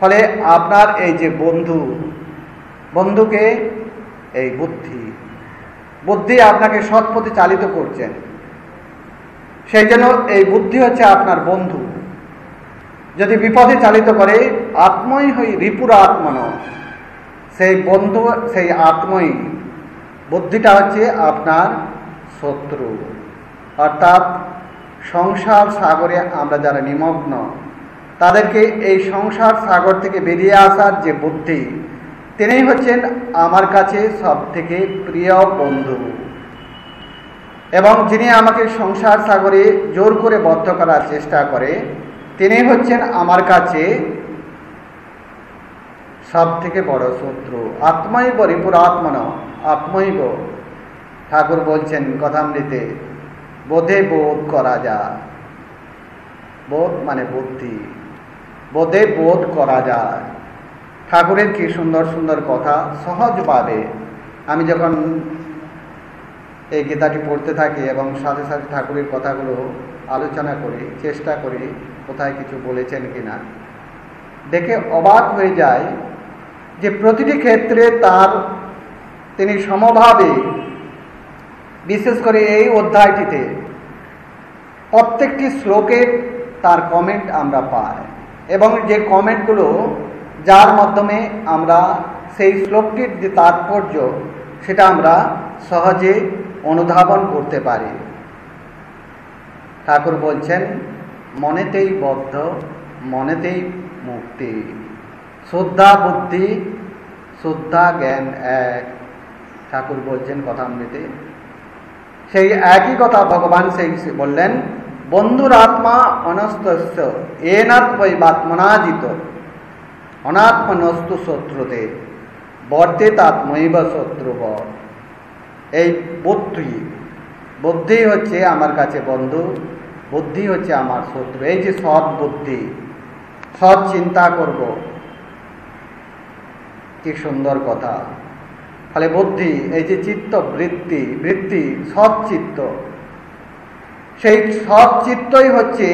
ফলে আপনার এই যে বন্ধু বন্ধুকে এই বুদ্ধি বুদ্ধি আপনাকে সৎ পথে চালিত করছেন সেই জন্য এই বুদ্ধি হচ্ছে আপনার বন্ধু। যদি বিপদে চালিত করে, আত্মই হই রিপুর আত্মন সেই বন্ধু, সেই আত্মই বুদ্ধিটা হচ্ছে আপনার শত্রু। অর্থাৎ সংসার সাগরে আমরা যারা নিমগ্ন, তাদেরকে এই সংসার সাগর থেকে বেরিয়ে আসার যে বুদ্ধি, তিনি হচ্ছেন আমার কাছে সব থেকে প্রিয় বন্ধু। এবং যিনি আমাকে সংসার সাগরে জোর করে বদ্ধ করার চেষ্টা করে, তিনি হচ্ছেন আমার কাছে সব থেকে বড় শত্রু। আত্মৈব রিপুরাত্মন আত্মৈব ঠাকুর বলছেন কথামৃতে, বোধে বোধ করা যায় বোধ মানে বুদ্ধি। বোধে বোধ করা যায় ঠাকুরের কি সুন্দর সুন্দর কথা? সহজভাবে। আমি যখন এই গীতাটি পড়তে থাকি এবং সাথে সাথে ঠাকুরের কথাগুলো আলোচনা করি, চেষ্টা করি কোথায় কিছু বলেছেন কিনা, দেখে অবাক হয়ে যায় যে প্রতিটি ক্ষেত্রে তার তিনি সমভাবে, বিশেষ করে এই অধ্যায়টিতে প্রত্যেকটি শ্লোকের তার কমেন্ট আমরা পাই এবং যে কমেন্টগুলো যার মাধ্যমে আমরা সেই শ্লোকটির যে তাৎপর্য সেটা আমরা সহজে অনুধাবন করতে পারি। ঠাকুর বলছেন, মনেতেই বদ্ধ, মনেতেই মুক্তি। শ্রদ্ধা, বুদ্ধি, শ্রদ্ধা, জ্ঞান এক। ঠাকুর বলছেন কথা মৃতে সেই একই কথা ভগবান সেই বললেন, বন্ধুর আত্মা অনস্তস্য এনাত্মৈবাত্মনাজিত অনাত্মনস্তু শত্রুতে বর্তেতাত্মৈব শত্রুব। এই বুদ্ধি বুদ্ধি হচ্ছে আমার কাছে বন্ধু, বুদ্ধি হচ্ছে আমার শত্রু। এই যে সৎ বুদ্ধি, সৎ চিন্তা করব কি সুন্দর কথা। ফলে বুদ্ধি, এই যে চিত্ত বৃত্তি বৃত্তি সৎ চিত্ত। সেই সৎ চিত্তই হচ্ছে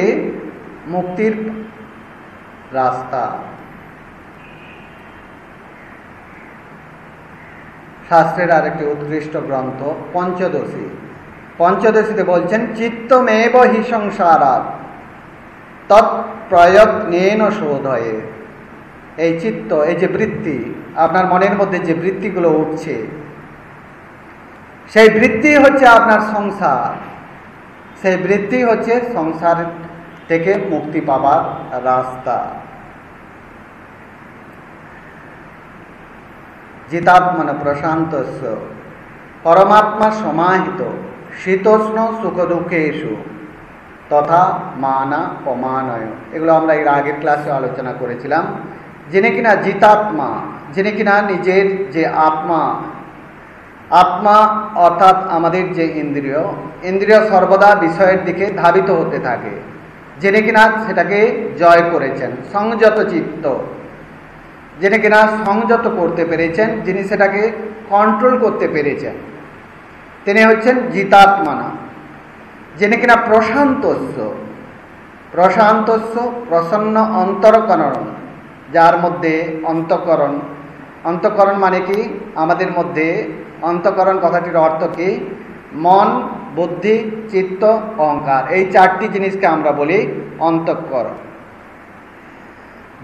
মুক্তির রাস্তা। শাস্ত্রের আরেকটি উৎকৃষ্ট গ্রন্থ, পঞ্চদশী। পঞ্চদশীতে বলছেন, চিত্তমেব হি সংসারাত তৎপ্রয়ত্নেন শোধয়ে। এই চিত্ত, এই যে বৃত্তি, আপনার মনের মধ্যে যে বৃত্তিগুলো উঠছে, সেই বৃত্তি হচ্ছে আপনার সংসার। সেই বৃত্তি হচ্ছে সংসার থেকে মুক্তি পাবার রাস্তা। জিতাত্মন প্রশান্ত পরমাত্মা সমাহিত, শীতোষ্ণ সুখ দুঃখেশু তথা মানা অমানয়। এগুলো আমরা এর আগের ক্লাসে আলোচনা করেছিলাম। যিনি কিনা জিতাত্মা যিনি কিনা নিজের যে আত্মা আত্মা অর্থাৎ আমাদের যে ইন্দ্রিয় ইন্দ্রিয় সর্বদা বিষয়ের দিকে ধাবিত হতে থাকে। যিনি কিনা সেটাকে জয় করেছেন, সংযত চিত্ত। যিনি কিনা সংযত করতে পেরেছেন, যিনি সেটাকে কন্ট্রোল করতে পেরেছেন। তিনি হচ্ছেন জিতাত্মানা। যিনি কিনা প্রশান্তস্য প্রশান্তস্য প্রসন্ন অন্তরকরণ। যার মধ্যে অন্তকরণ। অন্তকরণ মানে কি? আমাদের মধ্যে অন্তকরণ কথাটির অর্থ কি? মন, বুদ্ধি, চিত্ত, অহংকার। এই চারটি জিনিসকে আমরা বলি অন্তঃকরণ।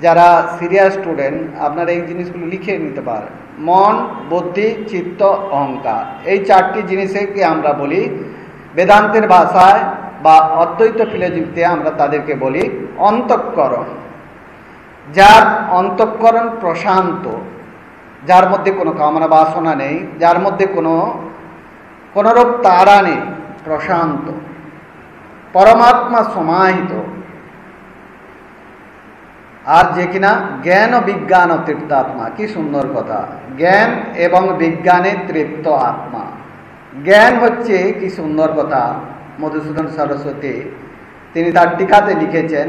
যারা সিরিয়াস স্টুডেন্ট, আপনারা এই জিনিসগুলো লিখে নিতে পারেন। মন, বুদ্ধি, চিত্ত, অহংকার। এই চারটি জিনিসকে আমরা বলি বেদান্তের ভাষায় বা অদ্বৈত ফিলোজিতে আমরা তাদেরকে বলি অন্তঃকরণ। যার অন্তঃকরণ প্রশান্ত, যার মধ্যে কোনো কামনা বাসনা নেই, যার মধ্যে কোনো, কোনোরূপ তারা নেই, প্রশান্ত। পরমাত্মা সমাহিত। আর যে কিনা জ্ঞান ও বিজ্ঞান ও তৃপ্ত আত্মা কি সুন্দর কথা। জ্ঞান এবং বিজ্ঞানে তৃপ্ত আত্মা। জ্ঞান হচ্ছে কি সুন্দর কথা। মধুসূদন সরস্বতী, তিনি তার টিকাতে লিখেছেন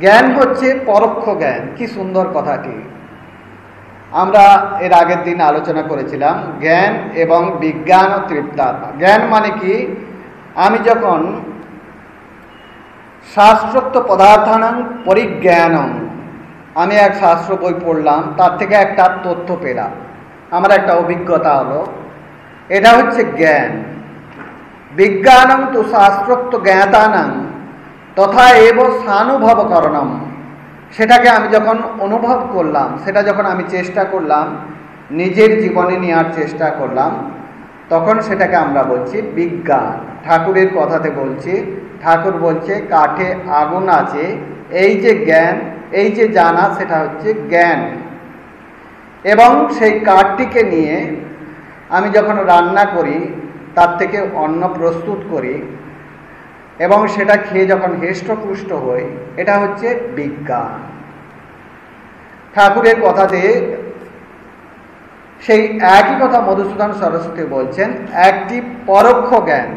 জ্ঞান হচ্ছে পরোক্ষ জ্ঞান। কি সুন্দর কথাটি। আমরা এর আগের দিন আলোচনা করেছিলাম, জ্ঞান এবং বিজ্ঞান ও তৃপ্তাত্মা। জ্ঞান মানে কি? আমি যখন শাস্ত্রোক্ত পদার্থানাং পরিজ্ঞানম আমি এক শাস্ত্র বই পড়লাম, তার থেকে একটা তথ্য পেলাম। আমার একটা অভিজ্ঞতা হলো, এটা হচ্ছে জ্ঞান। বিজ্ঞানং তো শাস্ত্রোক্ত জ্ঞাতানাং তথা এব সানুভবকরণম সেটাকে আমি যখন অনুভব করলাম, সেটা যখন আমি চেষ্টা করলাম, নিজের জীবনে নেওয়ার চেষ্টা করলাম, তখন সেটাকে আমরা বলছি বিজ্ঞান। ঠাকুরের কথাতে বলছি, ঠাকুর বলছে, কাঠে আগুন আছে, এই যে জ্ঞান, এই যে জানা সেটা হচ্ছে জ্ঞান। এবং সেই কাঠটিকে নিয়ে আমি যখন রান্না করি, তার থেকে অন্ন প্রস্তুত করি এবং সেটা খেয়ে যখন হেষ্টপুষ্ট হই, এটা হচ্ছে বিজ্ঞান। ঠাকুরের কথাতে সেই একই কথা মধুসূদন সরস্বতী বলছেন, একটি পরোক্ষ জ্ঞান,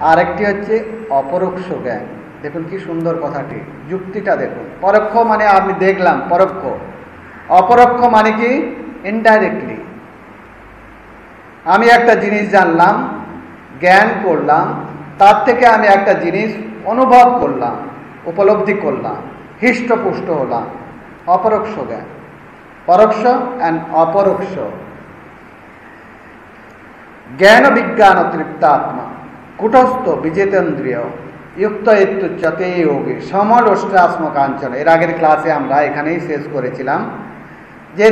আরেকটি হচ্ছে অপরোক্ষ জ্ঞান। দেখুন কি সুন্দর কথাটি, যুক্তিটা দেখুন। পরোক্ষ মানে আমি দেখলাম, পরোক্ষ। অপরোক্ষ মানে কি? ইনডাইরেক্টলি আমি একটা জিনিস জানলাম, জ্ঞান করলাম তার থেকে আমি একটা জিনিস অনুভব করলাম, উপলব্ধি করলাম, হৃষ্টপুষ্ট হলাম। অপরোক্ষ জ্ঞান। পরোক্ষ অ্যান্ড অপরোক্ষ। জ্ঞান বিজ্ঞান তৃপ্তাত্মা কুটস্থ, বিজেতেন্দ্রিয়। যুক্ত ইত্যুচ্চতে যোগে সমল অষ্টাশ্ম কাঞ্চন এর আগের ক্লাসে আমরা এখানেই শেষ করেছিলাম। যে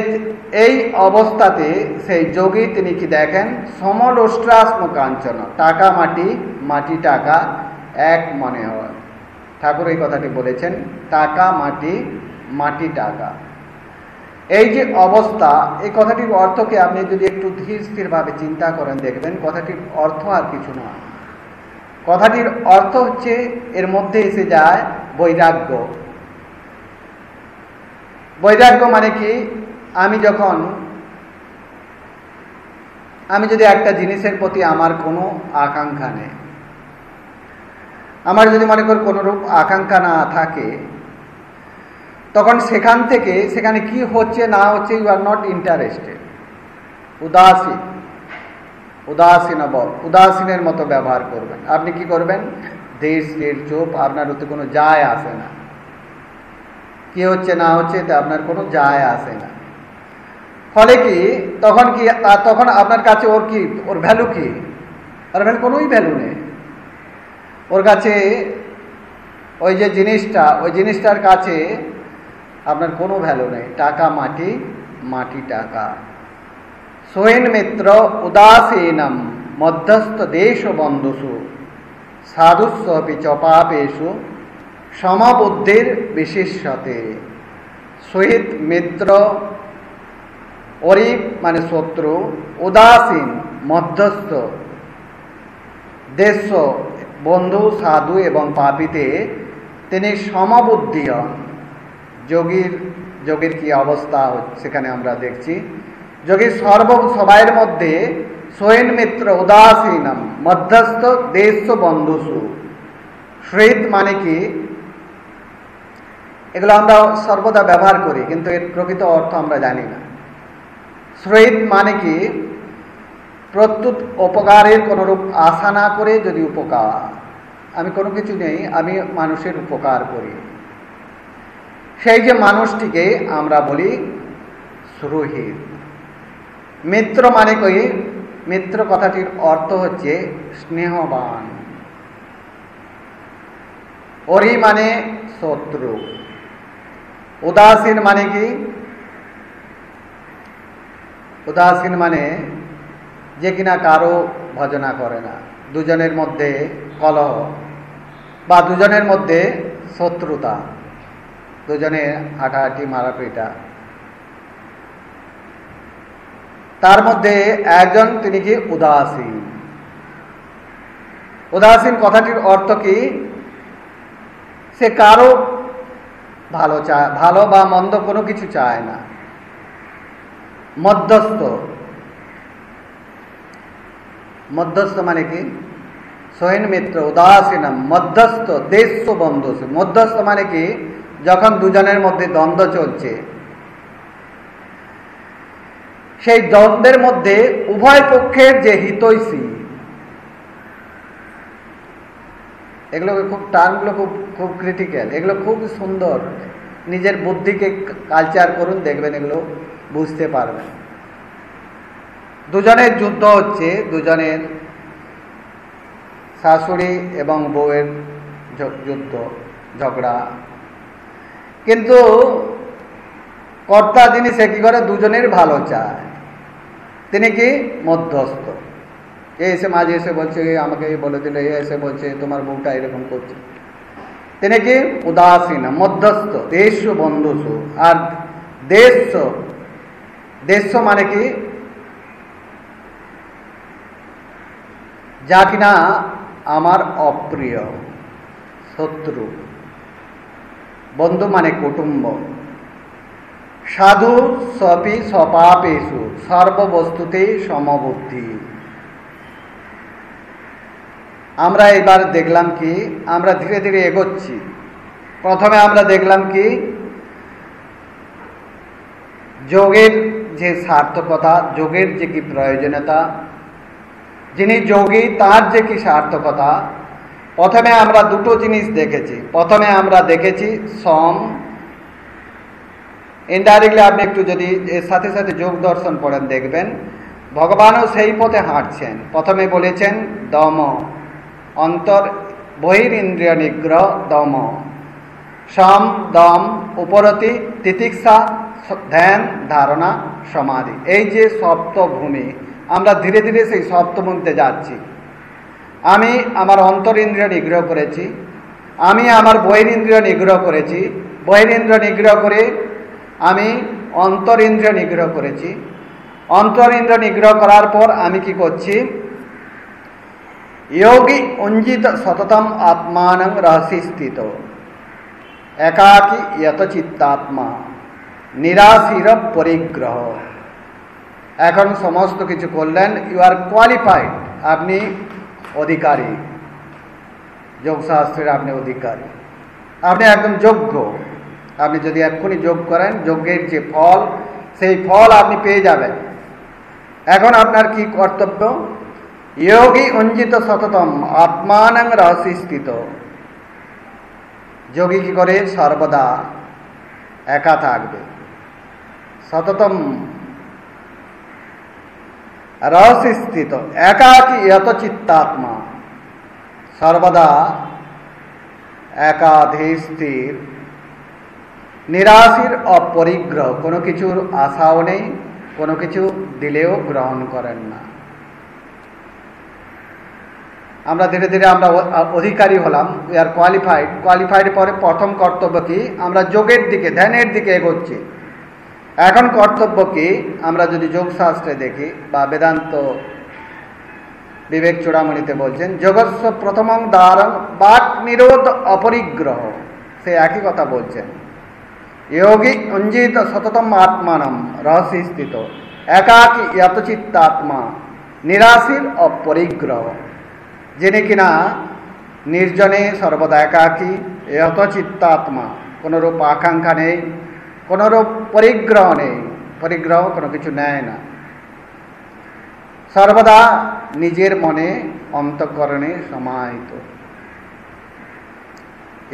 এই অবস্থাতে সেই যোগী তিনি কি দেখেন? সমল অষ্টাশ্ম কাঞ্চন টাকা মাটি মাটি টাকা, এক মনে হয়। ঠাকুর এই কথাটি বলেছেন, টাকা মাটি মাটি টাকা। এই যে অবস্থা, এই কথাটির অর্থকে আপনি যদি একটু ধীর স্থিরভাবে চিন্তা করেন, দেখবেন কথাটির অর্থ আর কিছু নয় কথাটির অর্থ হচ্ছে, এর মধ্যে এসে যায় বৈরাগ্য। বৈরাগ্য মানে কি? আমি যখন, আমি যদি একটা জিনিসের প্রতি আমার কোনো আকাঙ্ক্ষা নেই, আমার যদি মনে করি কোনোরূপ আকাঙ্ক্ষা না থাকে, তখন সেখান থেকে, সেখানে কি হচ্ছে না হচ্ছে ইউ আর নট ইন্টারেস্টেড উদাসীন উদাসীন বল উদাসীনের মতো ব্যবহার করবেন। আপনি কি করবেন? দেশ স্থির চোপ, আপনার ওতে কোনো যায় আসে না। কি হচ্ছে না হচ্ছে তা আপনার কোনো যায় আসে না। ফলে কি? তখন কি তখন আপনার কাছে ওর কি, ওর ভ্যালু কি? আর ভ্যালু কোনোই ভ্যালু নেই। ওর কাছে ওই যে জিনিসটা, ওই জিনিসটার কাছে আপনার কোনো ভ্যালু নেই। টাকা, মাটি মাটি, টাকা। সোহেন মিত্র, উদাসীনম, মধ্যস্থ দেশ বন্ধুসু সাধুস্বপি চপাপেশু সমবুদ্ধির বিশেষতে শহীদ মিত্র অরিপ মানে শত্রু, উদাসীন, মধ্যস্থ, দেশ, বন্ধু, সাধু এবং পাপিতে তিনি সমবুদ্ধি হন যোগীর যোগীর কি অবস্থা সেখানে আমরা দেখছি। যোগীর সর্ব, সবাইয়ের মধ্যে সোয়েন মিত্র, উদাসীনম, মধ্যস্থ, দেশ বন্ধুসু শ্রেত মানে কি? এগুলো আমরা সর্বদা ব্যবহার করি, কিন্তু এর প্রকৃত অর্থ আমরা জানি না। শ্রেত মানে কি? প্রত্যুত উপকারের কোনোরূপ আশা না করে যদি উপকার। আমি কোনো কিছু নেই, আমি মানুষের উপকার করি। সেই যে মানুষটিকে আমরা বলি সুরোহিত মিত্র মানে কই মিত্র কথাটির অর্থ হচ্ছে স্নেহবান। অরি মানে শত্রু। উদাসীন মানে কি? উদাসীন মানে যে কিনা কারও ভজনা করে না। দুজনের মধ্যে কলহ বা দুজনের মধ্যে শত্রুতা। দুজনের হাঁটাহাঁটি, মারাপিটা। তার মধ্যে একজন তিনি কি উদাসীন। উদাসীন কথাটির অর্থ কি? সে কারও ভালো চায় ভালো বা মন্দ কোনো কিছু চায় না। মধ্যস্থ। মধ্যস্থ মানে কি? সোহেন মিত্র উদাসীনম মধ্যস্থ দেশ বন্ধু। মধ্যস্থ মানে কি? যখন দুজনের মধ্যে দ্বন্দ্ব চলছে, সেই দ্বন্দ্বের মধ্যে উভয় পক্ষের যে হিতৈষী এগুলো খুব, টার্মগুলো খুব খুব ক্রিটিক্যাল এগুলো খুব সুন্দর। নিজের বুদ্ধিকে কালচার করুন, দেখবেন এগুলো বুঝতে পারবেন দুজনের যুদ্ধ হচ্ছে, দুজনের শাশুড়ি এবং বউয়ের যুদ্ধ, ঝগড়া। কিন্তু কর্তা যিনি, সে কি করে? দুজনের ভালো চায়। তিনি কি? মধ্যস্থ। এ এসে মাঝে এসে বলছে আমাকে বলে দিল, এ এসে বলছে, তোমার বউটা এরকম করছে। তিনি কি? উদাসীন, মধ্যস্থ দেশ বন্ধুসু আর দেশ দেশ মানে কি? যা কিনা আমার অপ্রিয়, শত্রু, বন্ধু মানে কুটুম্ব। সাধু, সপি সপাপেশু সর্ববস্তুতেই সমবুদ্ধি। আমরা এবার দেখলাম কি? আমরা ধীরে ধীরে এগোচ্ছি। প্রথমে আমরা দেখলাম কি? যোগের যে সার্থকতা, যোগের যে কি প্রয়োজনীয়তা, যিনি যোগী, তার যে কি সার্থকতা, প্রথমে আমরা দুটো জিনিস দেখেছি। প্রথমে আমরা দেখেছি সম। ইনডাইরেক্টলি আপনি একটু যদি এর সাথে সাথে যোগ দর্শন পড়েন, দেখবেন ভগবানও সেই পথে হাঁটছেন। প্রথমে বলেছেন, দম, অন্তর, বহির ইন্দ্রিয় নিগ্রহ, দম। সম, দম, উপরতি, তিতিক্ষা ধ্যান, ধারণা, সমাধি। এই যে সপ্তভূমি, আমরা ধীরে ধীরে সেই সপ্তভূমিতে যাচ্ছি। আমি আমার অন্তর ইন্দ্রিয় নিগ্রহ করেছি। আমি আমার বহির ইন্দ্রিয় নিগ্রহ করেছি। বহির ইন্দ্রিয় নিগ্রহ করে আমি অন্তর ইন্দ্রিয় নিগ্রহ করেছি। অন্তর ইন্দ্রিয় নিগ্রহ করার পর আমি কি করছি? যোগী অঞ্জিত সততম আত্মান রহস্যে স্থিত একাকী চিত্তাত্মা। নিরাশির পরিগ্রহ। এখন সমস্ত কিছু করলেন ইউ আর কোয়ালিফাইড আপনি অধিকারী। যোগশাস্ত্রের আপনি অধিকারী। আপনি একদম যোগ্য। আপনি যদি এক্ষুনি যোগ করেন, যজ্ঞের যে ফল, সেই ফল আপনি পেয়ে যাবেন। এখন আপনার কি কর্তব্য? যোগী অঞ্জিত সততম, আত্মানং রহস্য স্থিত যোগী কি করে? সর্বদা একা থাকবে। সততম। রহস্য স্থিত একাকী ইয়ত চিত্তাত্মা। সর্বদা একাধিস্থির। নিরাশির অপরিগ্রহ, কোনো কিছুর আশাও নেই, কোনো কিছু দিলেও গ্রহণ করেন না। আমরা ধীরে ধীরে আমরা অধিকারী হলাম উই আর কোয়ালিফাইড কোয়ালিফাইড পরে প্রথম কর্তব্য কি? আমরা যোগের দিকে, ধ্যানের দিকে এগোচ্ছি। এখন কর্তব্য কি? আমরা যদি যোগশাস্ত্রে দেখি বা বেদান্ত বিবেক চূড়ামণিতে বলছেন যোগস্ব প্রথম দ্বারং বাক নিরোধ অপরিগ্রহ। সে একই কথা বলছেন। যোগী অঞ্জিত সততম আত্মানম রহস্য স্থিত। একাকী যতচিত্তাত্মা নিরাশির অপরিগ্রহ। যিনি কিনা নির্জনে সর্বদা একাকী চিত্তাত্মা কোনোরূপ আকাঙ্ক্ষা নেই। কোনোরূপ পরিগ্রহ নেই। পরিগ্রহ কোনো কিছু নেয় না। সর্বদা নিজের মনে অন্তঃকরণে সমাহিত।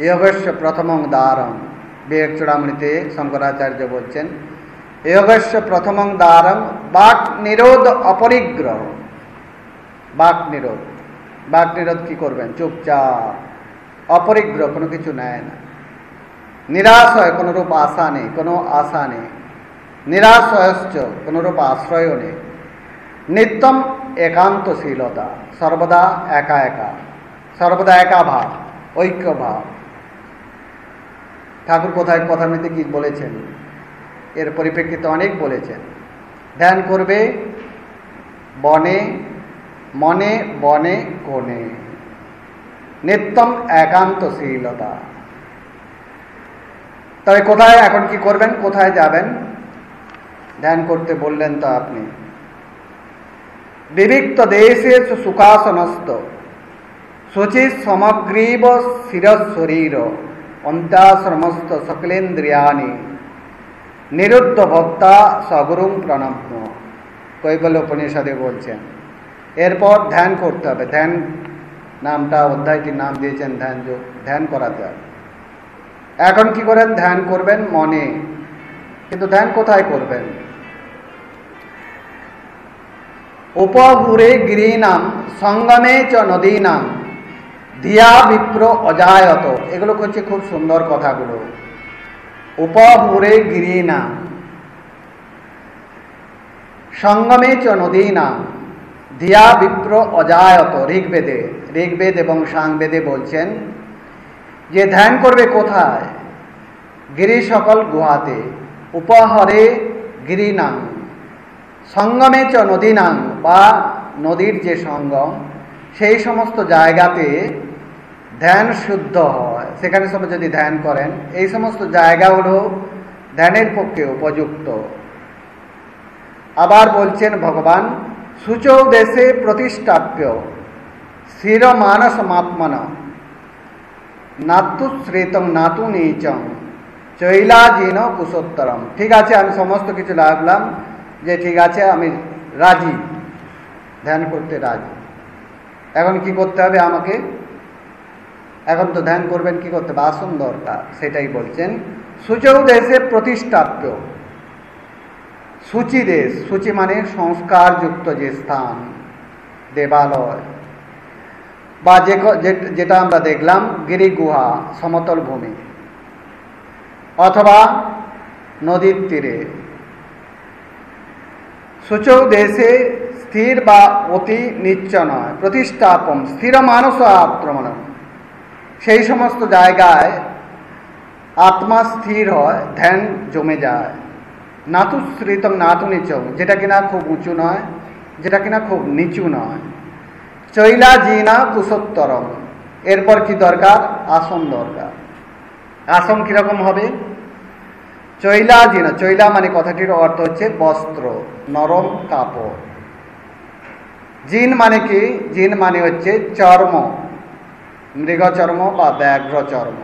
এ অবশ্য প্রথম দ্বারম বিবেক চূড়ামণিতে শঙ্করাচার্য বলছেন অবশ্য প্রথম দ্বারম বাক নিরোধ অপরিগ্রহ। বাক নিরোধ। বাক নিরোধ কি করবেন? চুপচাপ। অপরিগ্রহ কোনো কিছু নেয় না। নিরাশ হয় কোনোরূপ আশা নেই, কোনো আশা নেই। নিরাশ হয়শ্চ কোনোরূপ আশ্রয়ও নেই। নিত্যম একান্তশীলতা, সর্বদা একা একা, সর্বদা একা ভাব, ঐক্য ভাব। ঠাকুর কোথায় কথামৃতে কি বলেছেন? এর পরিপ্রেক্ষিতে অনেক বলেছেন। ধ্যান করবে বনে, মনে বনে কোণে। নিত্যম একান্তশীলতা তবে কোথায়, এখন কি করবেন? কোথায় যাবেন? ধ্যান করতে বললেন তো আপনি। বিবিক্ত দেশে সুখাসনস্ত। শুচি সমগ্রীব শিরশরীর। অন্তাশ্রমস্ত সকলেন্দ্রিয়ানি নিরুদ্ধ ভক্তা সগুরুং প্রণম্য। কৈবল্য উপনিষদে বলছেন। এরপর ধ্যান করতে হবে। ধ্যান নামটা, অধ্যায়টির নাম দিয়েছেন ধ্যান যোগ ধ্যান করাতে হবে। এখন কি করেন? ধ্যান করবেন মনে। কিন্তু ধ্যান কোথায় করবেন? উপহুরে গিরিনাম, সঙ্গমে চ নদীনাম, ধিয়া বিপ্র অজায়ত। এগুলো হচ্ছে খুব সুন্দর কথাগুলো। উপহুরে গিরিনাম, সঙ্গমে চ নদীনাম, ধিয়া বিপ্র অজায়ত। ঋগ্বেদে, ঋগ্বেদ এবং সাংবেদে বলছেন যে ধ্যান করবে কোথায়? গিরি সকল গুহাতে, উপহরে গিরিনাম সঙ্গমে চ নদীনাং বা নদীর যে সঙ্গম, সেই সমস্ত জায়গাতে ধ্যান শুদ্ধ হয়। সেখানে সব যদি ধ্যান করেন, এই সমস্ত জায়গাগুলো ধ্যানের পক্ষে উপযুক্ত। আবার বলছেন ভগবান সূচৌ দেশে প্রতিষ্ঠাপ্য স্থির মানস মাত্মন নাতুশ্রেতং নাতু নিচং। চৈলাজীন কুশোত্তরম। ঠিক আছে, আমি সমস্ত কিছু লাগলাম যে ঠিক আছে, আমি রাজি। ধ্যান করতে রাজি। এখন কি করতে হবে আমাকে? এখন তো ধ্যান করবেন, কি করতে হবে? আসন দরকার, সেটাই বলছেন। সূচৌ দেশে প্রতিষ্ঠাপ্য। সূচি দেশ। সূচি মানে সংস্কারযুক্ত যে স্থান, দেবালয়। বা যে যেটা আমরা দেখলাম, গিরি গুহা, সমতল ভূমি, অথবা নদীর তীরে। সূচৌ দেশে স্থির বা অতি নিচ্চ নয় প্রতিষ্ঠাপন স্থির মানস আক্রমণ সেই সমস্ত জায়গায় আত্মা স্থির হয়, ধ্যান জমে যায়। নাতুশ্রিত নাতু নিচু যেটা কিনা খুব উঁচু নয়, যেটা কিনা খুব নিচু নয়। চৈলা জিনা কুশোত্তরম। এরপর কি দরকার? আসন দরকার। আসন কীরকম হবে? চৈলা জিনা চৈলা মানে কথাটির অর্থ হচ্ছে বস্ত্র, নরম কাপড়। জিন মানে কি? জিন মানে হচ্ছে চর্ম মৃগ চর্ম বা ব্যাঘ্র চর্ম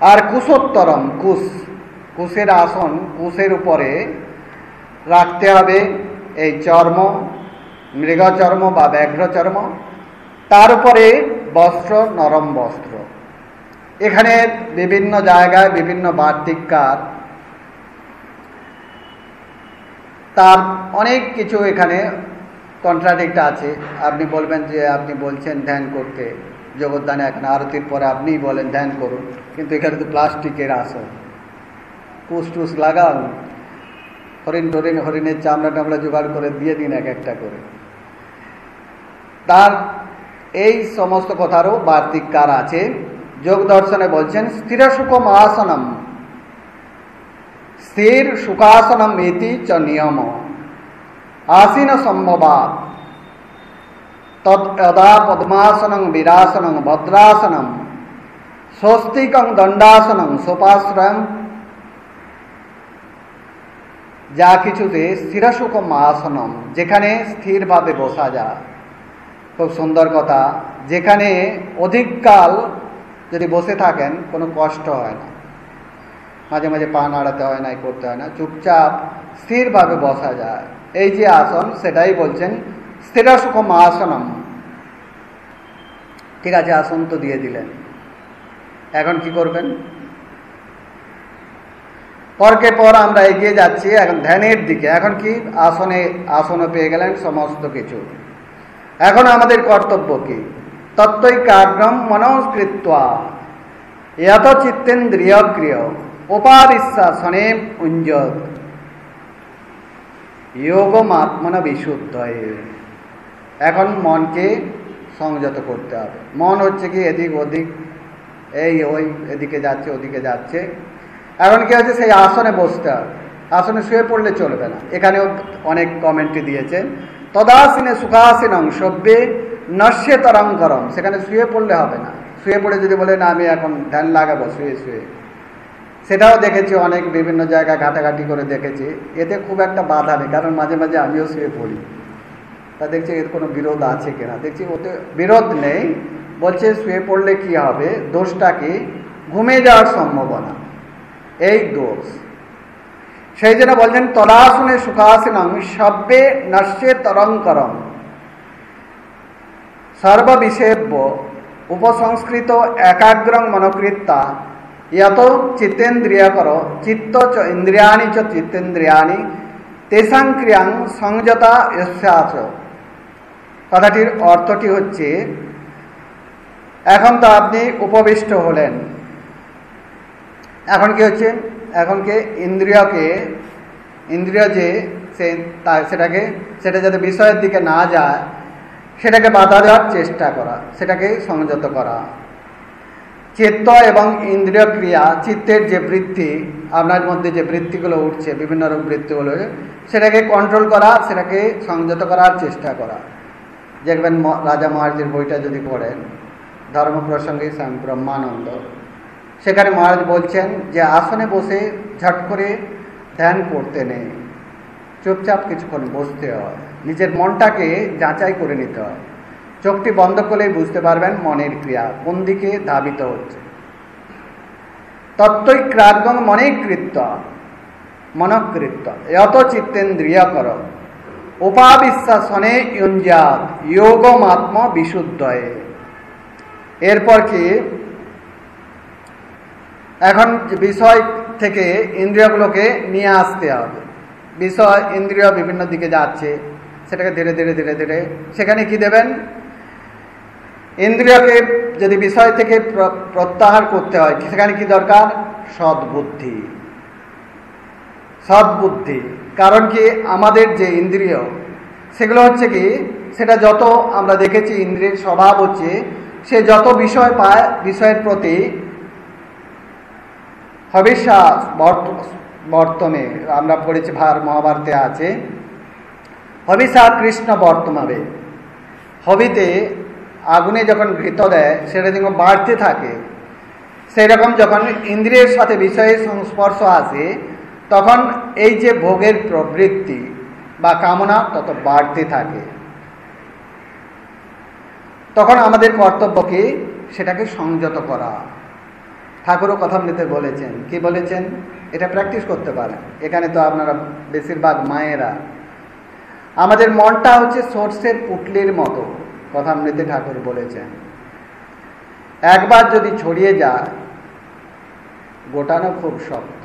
আর কুশোত্তরম, কুশ। কুশের আসন কুশের উপরে রাখতে হবে এই চর্ম মৃগ চর্ম বা ব্যাঘ্র চর্ম তার উপরে বস্ত্র, নরম বস্ত্র। এখানে বিভিন্ন জায়গায় বিভিন্ন বার্তিককার তার অনেক কিছু এখানে কন্ট্রাডিক্ট আছে। আপনি বলবেন যে, আপনি বলছেন ধ্যান করতে জগদ্দানে এখন আরতির পরে আপনিই বলেন ধ্যান করুন, কিন্তু এখানে তো প্লাস্টিকের আসন। পুষ টুস লাগান হরিণ টরিণ, হরিণের চামড়া টামড়া জোগাড় করে দিয়ে দিন এক একটা করে। তার এই সমস্ত কথারও বার্তিক কার আছে। যোগ দর্শনে বলছেন, স্থির সুখম আসনম। স্থির সুখাসনম ইতি চ নিয়ম। আসীন সম্ভবাত। তদা পদ্মাসনং বিরাসনং ভদ্রাসনং স্বস্তিকং দণ্ডাসনং সোপাশ্রয়ম। যা কিছুতে স্থিরসুখম আসনম, যেখানে স্থিরভাবে বসা যায়। খুব সুন্দর কথা। যেখানে অধিককাল যদি বসে থাকেন, কোনো কষ্ট হয় না। মাঝে মাঝে পা নাড়াতে হয় না করতে হয় না। চুপচাপ স্থিরভাবে বসা যায়। এই যে আসন, সেটাই বলছেন স্থিরসুখম আসনম। ঠিক আছে, আসন তো দিয়ে দিলেন। এখন কি করবেন? পরকে পর আমরা এগিয়ে যাচ্ছি এখন ধ্যানের দিকে। এখন কি? আসনে, আসনও পেয়ে গেলেন, সমস্ত কিছু। এখন আমাদের কর্তব্য কি? তত্ত্বই কার্যম মনস্কৃত্বা। এত চিত্তেন্দ্রিয় ক্রিয়। উপাদিশ্বাসনে উঞ্জত যোগমাত্মনা বিশুদ্ধ এখন মনকে সংযত করতে হবে। মন হচ্ছে কি এদিক ওদিক, এই ওই এদিকে যাচ্ছে, ওদিকে যাচ্ছে। এখন কি হচ্ছে? সেই আসনে বসতে হবে। আসনে শুয়ে পড়লে চলবে না। এখানেও অনেক কমেন্টে দিয়েছেন। তদাসিনে সুখাসিনং সভ্যে নশ্যে তরঙ্করম সেখানে শুয়ে পড়লে হবে না। শুয়ে পড়ে যদি বলে, না, আমি এখন ধ্যান লাগাবো, শুয়ে শুয়ে। সেটাও দেখেছি অনেক, বিভিন্ন জায়গায় ঘাটাঘাটি করে দেখেছি। এতে খুব একটা বাধা নেই, কারণ মাঝে মাঝে আমিও শুয়ে পড়ি। তা দেখছি এর কোনো বিরোধ আছে কিনা। দেখছি ওতে বিরোধ নেই। বলছে, শুয়ে পড়লে কি হবে? দোষটা কি? ঘুমিয়ে যাওয়ার সম্ভাবনা। এই দোষ। সেই জন্য বলছেন, তদাসনে সুখাসিনং সব্যে নশ্যে তরঙ্করম সর্ববিষেব্য উপসংস্কৃত একাগ্রং মনোকৃত্তা ইয়ত চিত্তেন্দ্রিয়কর, চিত্ত চ ইন্দ্রিয়াণি চ চিত্তেন্দ্রিয়াণি, তেসাং ক্রিয়াং সংযতা ইস্যাচ কথাটির অর্থটি হচ্ছে, এখন তো আপনি উপবিষ্ট হলেন। এখন কি হচ্ছে? এখন কি ইন্দ্রিয়কে, ইন্দ্রিয় যে সে সেটাকে, সেটা যাতে বিষয়ের দিকে না যায়, সেটাকে বাধা দেওয়ার চেষ্টা করা, সেটাকে সংযত করা। চিত্ত এবং ইন্দ্রিয় ক্রিয়া, চিত্তের যে বৃত্তি আপনার মধ্যে যে বৃত্তিগুলো উঠছে, বিভিন্ন রকম বৃত্তিগুলো সেটাকে কন্ট্রোল করা, সেটাকে সংযত করার চেষ্টা করা। দেখবেন রাজা মহারাজের বইটা যদি পড়েন, ধর্ম প্রসঙ্গে স্বামী ব্রহ্মানন্দ। সেখানে মহারাজ বলছেন যে আসনে বসে ঝট করে ধ্যান করতে নেই। চুপচাপ কিছুক্ষণ বসতে হয়। নিজের মনটাকে যাচাই করে নিতে হয়। চোখটি বন্ধ করলেই বুঝতে পারবেন মনের ক্রিয়া কোন দিকে ধাবিত হচ্ছে। তত্ত্বই ক্রাগং মনে কৃত্য মনকৃত্য যত চিত্তেন্দ্রিয় কর। উপাবিশ্বাসনে ইঞ্জাত যোগমাত্ম বিশুদ্ধয়ে। এরপর কি? এখন বিষয় থেকে ইন্দ্রিয়গুলোকে নিয়ে আসতে হবে। বিষয়, ইন্দ্রিয় বিভিন্ন দিকে যাচ্ছে, সেটাকে ধীরে ধীরে ধীরে ধীরে। সেখানে কি দেবেন? ইন্দ্রিয়কে যদি বিষয় থেকে প্রত্যাহার করতে হয়, সেখানে কি দরকার? সদ্বুদ্ধি। সদ্বুদ্ধি। কারণ কি? আমাদের যে ইন্দ্রিয়, সেগুলো হচ্ছে কি? সেটা যত আমরা দেখেছি, ইন্দ্রিয়ের স্বভাব হচ্ছে, সে যত বিষয় পায়, বিষয়ের প্রতি হবিষ্যাস বর্তমে আমরা পড়েছি ভার, মহাভারতে আছে। হবিষা কৃষ্ণ বর্তমাবে হবিতে আগুনে যখন ঘৃত দেয়, সেটা যখন বাড়তে থাকে। সেই রকম যখন ইন্দ্রিয়ের সাথে বিষয়ের সংস্পর্শ আসে, তখন এই যে ভোগের প্রবৃত্তি বা কামনা তত বাড়তে থাকে। তখন আমাদের কর্তব্যকে সেটাকে সংযত করা। ঠাকুরও কথা নিতে বলেছেন। কি বলেছেন? এটা প্র্যাকটিস করতে পারেন। এখানে তো আপনারা বেশিরভাগ মায়েরা। আমাদের মনটা হচ্ছে সর্ষের পুটলির মতো, কথা মৃতে ঠাকুর বলেছেন। একবার যদি ছড়িয়ে যায়, গোটানো খুব শক্ত।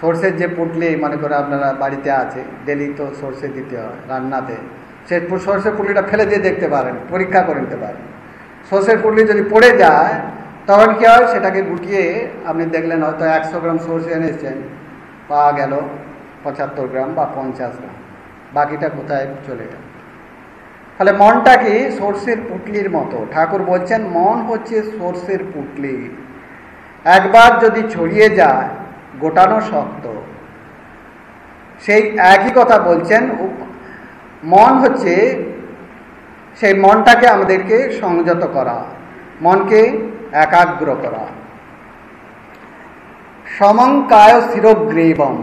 সর্ষের যে পুটলি, মনে করে আপনারা বাড়িতে আছে, ডেলি তো সর্ষে দিতে হয় রান্নাতে। সে সর্ষের পুটলিটা ফেলে দিয়ে দেখতে পারেন, পরীক্ষা করে নিতে পারেন। সর্ষের পুটলি যদি পড়ে যায় তখন কী হয়? সেটাকে গুটিয়ে আপনি দেখলেন হয়তো একশো গ্রাম সর্ষে এনেছেন, পাওয়া গেল পঁচাত্তর গ্রাম বা পঞ্চাশ গ্রাম। বাকিটা কোথায় চলে গেল? তাহলে মনটা কি সর্ষের পুটলির মতো? ঠাকুর বলছেন, মন হচ্ছে সর্ষের পুটলি। একবার যদি ছড়িয়ে যায়, গোটানো শক্ত। সেই একই কথা বলছেন, মন হচ্ছে, সেই মনটাকে আমাদেরকে সংযত করা। মনকে একাগ্র করা। সমঙ্কায় স্থিরগ্রীবম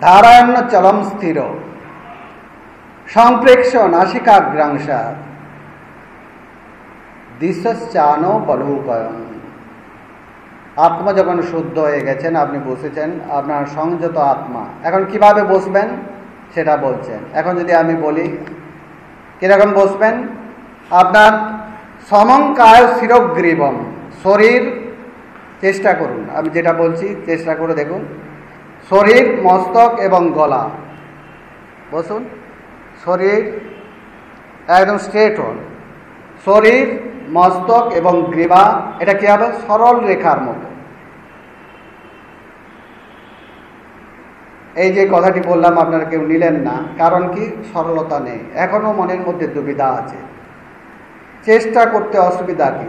ধারায়ণ চলম স্থির সম্প্রেক্ষ নাসিকাগ্রাংশা, দিশশ্চানো বলুকয়ন আত্মা যখন শুদ্ধ হয়ে গেছেন, আপনি বসেছেন, আপনার সংযত আত্মা। এখন কীভাবে বসবেন? সেটা বলছেন। এখন যদি আমি বলি, কীরকম বসবেন? আপনার সমঙ্কায় শিরগ্রীবম শরীর, চেষ্টা করুন। আমি যেটা বলছি, চেষ্টা করে দেখুন। শরীর, মস্তক এবং গলা। বসুন। শরীর, একদম স্ট্রেট হন। শরীর, মস্তক এবং গ্রীবা, এটা কি হবে? সরল রেখার মতো। এই যে কথাটি বললাম, আপনারা কেউ নিলেন না। কারণ কি? সরলতা নেই। এখনও মনের মধ্যে দুবিধা আছে। চেষ্টা করতে অসুবিধা কি?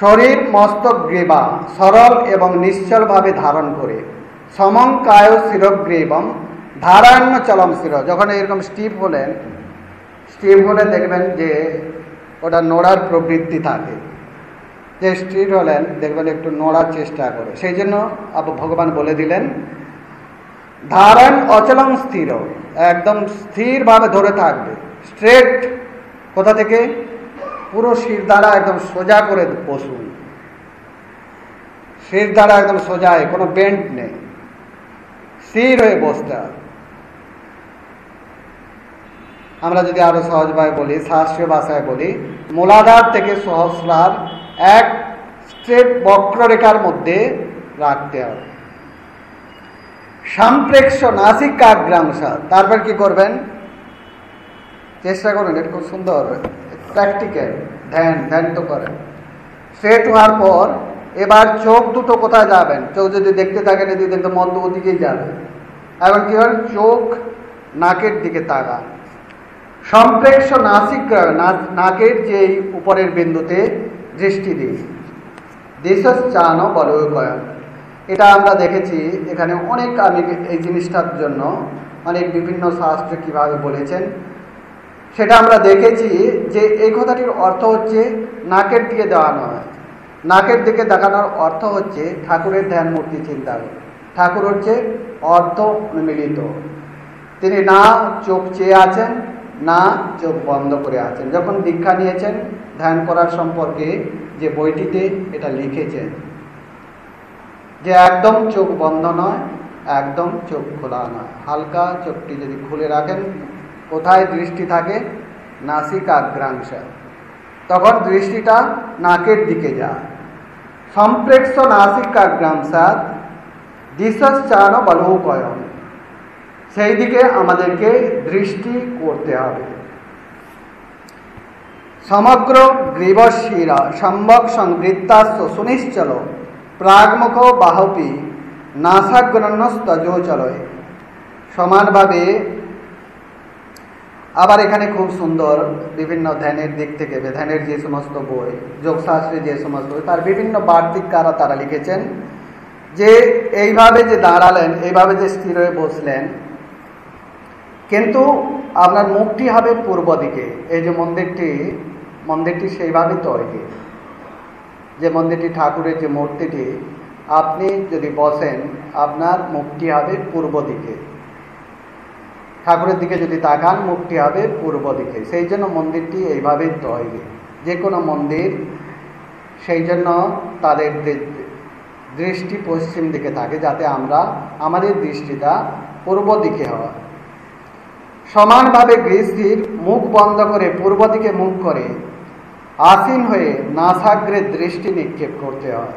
শরীর মস্তক গ্রীবা, সরল এবং নিশ্চলভাবে ধারণ করে। সমঙ্কায় শিরগ্রীবম ধারায়ণ চলম শির। যখন এরকম স্টিপ হলেন, স্টিপ হলে দেখবেন যে ওটা নোড়ার প্রবৃত্তি থাকে। যে স্টিপ হলেন, দেখবেন একটু নোড়ার চেষ্টা করে। সেই জন্য ভগবান বলে দিলেন, ধারণ অচলম স্থির একদম স্থিরভাবে ধরে থাকবে। স্ট্রেট কোথা থেকে? পুরো শির দ্বারা একদম সোজা করে বসুন। শির দ্বারা একদম সোজায়, কোনো বেন্ট নেই। স্থির হয়ে বসতে আমরা যদি আরও সহজভাবে বলি, শাস্ত্রীয় ভাষায় বলি, মূলাধার থেকে সহস্রার এক স্ট্রেট বক্ররেখার মধ্যে রাখতে হবে। সাম্প্রেক্ষ নাসিকাগ্রাংশা তারপর কি করবেন? চেষ্টা করুন খুব সুন্দর। প্র্যাকটিক্যাল ধ্যান ধ্যান তো করেন স্ট্রেট হওয়ার পর, এবার চোখ দুটো কোথায় যাবেন? চোখ যদি দেখতে থাকেন এদিকে দেখতে মন্দ ওদিকেই যাবে। এখন কি হয়? চোখ নাকের দিকে তাকান। সম্প্রেক্ষ নাসিক নাকের যে উপরের বিন্দুতে দৃষ্টি দিই দেশশ্চান বলয়কয়ন এটা আমরা দেখেছি এখানে অনেক আমি এই জিনিসটার জন্য অনেক বিভিন্ন শাস্ত্র কীভাবে বলেছেন। সেটা আমরা দেখেছি যে এই কথাটির অর্থ হচ্ছে নাকের দিকে দেওয়ানো হয়। নাকের দিকে দেখানোর অর্থ হচ্ছে ঠাকুরের ধ্যান মূর্তি চিন্তা ঠাকুর হচ্ছে অর্ধ মিলিত। তিনি না চোখ চেয়ে আছেন, না চোখ বন্ধ করে আছেন। যখন দীক্ষা নিয়েছেন ধ্যান করার সম্পর্কে যে বইটিতে এটা লিখেছেন, যে একদম চোখ বন্ধ নয়, একদম চোখ খোলা নয়। হালকা চোখটি যদি খুলে রাখেন কোথায় দৃষ্টি থাকে? নাসিক আগ্রাংশ তখন দৃষ্টিটা নাকের দিকে যায়। সম্প্রেক্ষ নাসিক আগ্রাংশাত দিশশ্চান বলৌকয়ন সেই দিকে আমাদেরকে দৃষ্টি করতে হবে। সমগ্র গ্রীবশিরা সম্ভক সংবৃত্তাস্ত সুনিশ্চল, প্রাগমুখ বাহপি নাসাগ্রন্নস্তজোচলয় সমানভাবে আবার এখানে খুব সুন্দর বিভিন্ন ধ্যানের দিক থেকে, ধ্যানের যে সমস্ত বই যোগশাস্ত্রে যে সমস্ত বই, তার বিভিন্ন বার্তিক কারা তারা লিখেছেন যে এইভাবে যে দাঁড়ালেন, এইভাবে যে স্থির হয়ে বসলেন, কিন্তু আপনার মুখটি হবে পূর্ব দিকে। এই যে মন্দিরটি মন্দিরটি সেইভাবে তৈরি। যে মন্দিরটি, ঠাকুরের যে মূর্তিটি, আপনি যদি বসেন, আপনার মুখটি হবে পূর্ব দিকে। ঠাকুরের দিকে যদি তাকান, মুখটি হবে পূর্ব দিকে। সেই জন্য মন্দিরটি এইভাবেই তৈরি। যে কোনো মন্দির, সেই জন্য তাদের দৃষ্টি পশ্চিম দিকে থাকে, যাতে আমরা আমাদের দৃষ্টিটা পূর্ব দিকে হয়। সমানভাবে গৃহস্থির মুখ বন্ধ করে পূর্ব দিকে মুখ করে আসীন হয়ে নাসাগ্রে দৃষ্টি নিক্ষেপ করতে হয়।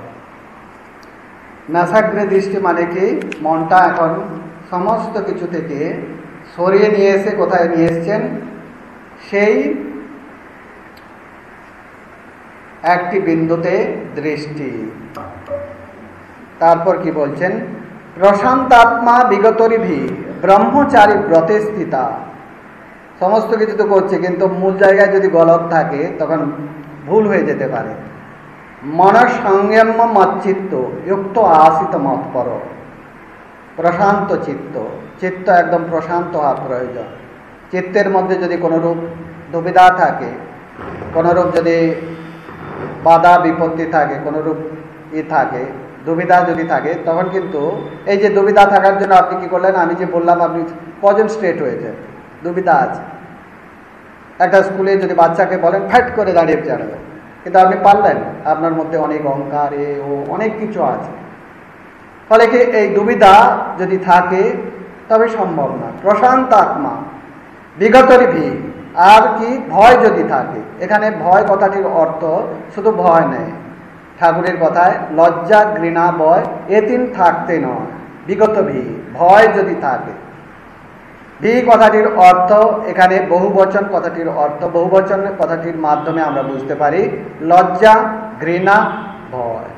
নাসাগ্রে দৃষ্টি মানে কি? মনটা এখন সমস্ত কিছু থেকে সরিয়ে নিয়ে এসে কোথায় নিয়ে এসছেন? সেই একটি বিন্দুতে দৃষ্টি। তারপর কি বলছেন? প্রশান্তাত্মা বিগতরিভি, ব্রহ্মচারী ব্রতে স্থিতা সমস্ত কিছু তো করছে, কিন্তু মূল জায়গায় যদি গলত থাকে, তখন ভুল হয়ে যেতে পারে। মন সংযম মচ্চিত্ত যুক্ত আসিত মত পর প্রশান্ত চিত্ত। চিত্ত একদম প্রশান্ত হওয়া প্রয়োজন। চিত্তের মধ্যে যদি কোনো রূপ দুবিধা থাকে, কোনো রূপ যদি বাধা বিপত্তি থাকে, কোনো রূপ ই থাকে, দুবিধা যদি থাকে, তখন কিন্তু এই যে দুবিধা থাকার জন্য আপনি কি করলেন? আমি যে বললাম, আপনি কজন স্ট্রেট হয়েছে দুবিধা আছে। একটা স্কুলে যদি বাচ্চাকে বলেন, ফ্যাট করে দাঁড়িয়ে চালাবে কিন্তু আপনি পারলেন আপনার মধ্যে অনেক অহংকার, এ, ও, অনেক কিছু আছে। ফলে কি এই দুবিধা যদি থাকে, তবে সম্ভব না। প্রশান্ত আত্মা বিগতরই ভি আর কি ভয় যদি থাকে, এখানে ভয় কথাটির অর্থ শুধু ভয় নেই। ঠাকুরের কথায় লজ্জা, ঘৃণা, ভয়, এ তিন থাকতে নয়। বিগত ভি ভয় যদি থাকে। ভি কথাটির অর্থ এখানে বহুবচন কথাটির অর্থ, বহুবচন কথাটির মাধ্যমে আমরা বুঝতে পারি, লজ্জা, ঘৃণা, ভয়।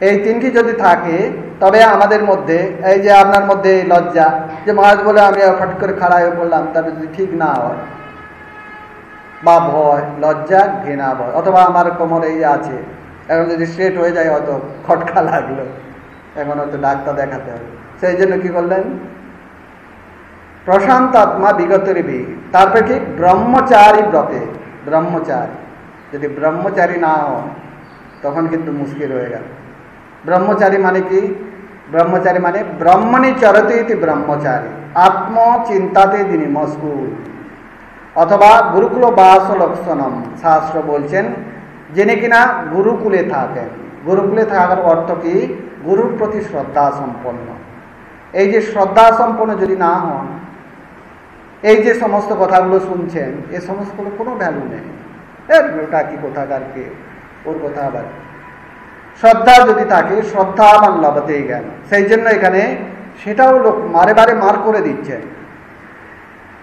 এই তিনটি যদি থাকে, তবে আমাদের মধ্যে, এই যে আপনার মধ্যে লজ্জা, যে মহারাজ বলে আমি ফট করে খাড়া হয়ে পড়লাম তার যদি ঠিক না হয়, বা ভয়, লজ্জা, ঘৃণা, ভয়, অথবা আমার কোমর এই আছে, এখন যদি স্ট্রেট হয়ে যায় হয়তো খটকা লাগল, এখন হয়তো ডাক্তার দেখাতে হবে। সেই জন্য কি করলেন? প্রশান্ত আত্মা বিগতের বি তারপরে ঠিক ব্রহ্মচারী ব্রতে। ব্রহ্মচারী। যদি ব্রহ্মচারী না হয়, তখন কিন্তু মুশকিল হয়ে গেল। ব্রহ্মচারী মানে কি? ব্রহ্মচারী মানে ব্রহ্মণি চরতে ইতি ব্রহ্মচারী। আত্মচিন্তাতে তিনি মশগুল। অথবা গুরুকুল বাস লক্ষণম শাস্ত্র বলছেন, যিনি কিনা গুরুকুলে থাকেন। গুরুকুলে থাকার অর্থ কি? গুরুর প্রতি শ্রদ্ধা সম্পন্ন। এই যে শ্রদ্ধা সম্পন্ন যদি না হন, এই যে সমস্ত কথাগুলো শুনছেন, এ সমস্তগুলো কোনো ভ্যালু নেই। এর ওটা কি কোথাকার কে? ওর কথা আবার শ্রদ্ধা যদি থাকে, শ্রদ্ধা আমার লবতেই জ্ঞান সেই জন্য এখানে সেটাও লোক মারে বারে মার করে দিচ্ছেন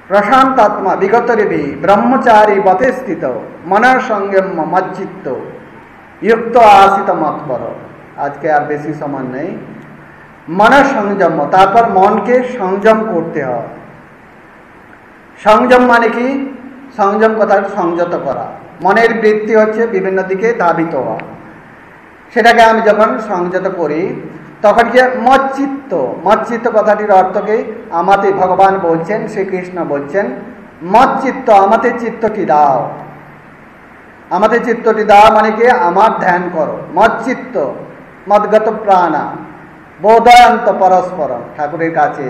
প্রশান্ত আত্মা বিগত রেবি, ব্রহ্মচারী বতে স্থিত, মনের সঙ্গে মজ্জিত্ত যুক্ত আসিত মতপর আজকে আর বেশি সময় নেই। মনের সংযম, তারপর মনকে সংযম করতে হয়। সংযম মানে কি? সংযম কথা সংযত করা। মনের বৃত্তি হচ্ছে বিভিন্ন দিকে ধাবিত হওয়া। সেটাকে আমি যখন সংযত করি, তখন যে মচ্চিত্ত মচ্চিত্ত কথাটির অর্থকে আমাতে ভগবান বলছেন, শ্রীকৃষ্ণ বলছেন, মচ্চিত্ত আমাদের চিত্তটি দাও। আমাদের চিত্তটি দাও মানে কি? আমার ধ্যান করো। মচ্চিত্ত, মদগত প্রাণা, বোধয়ন্ত পরস্পর। ঠাকুরের কাছে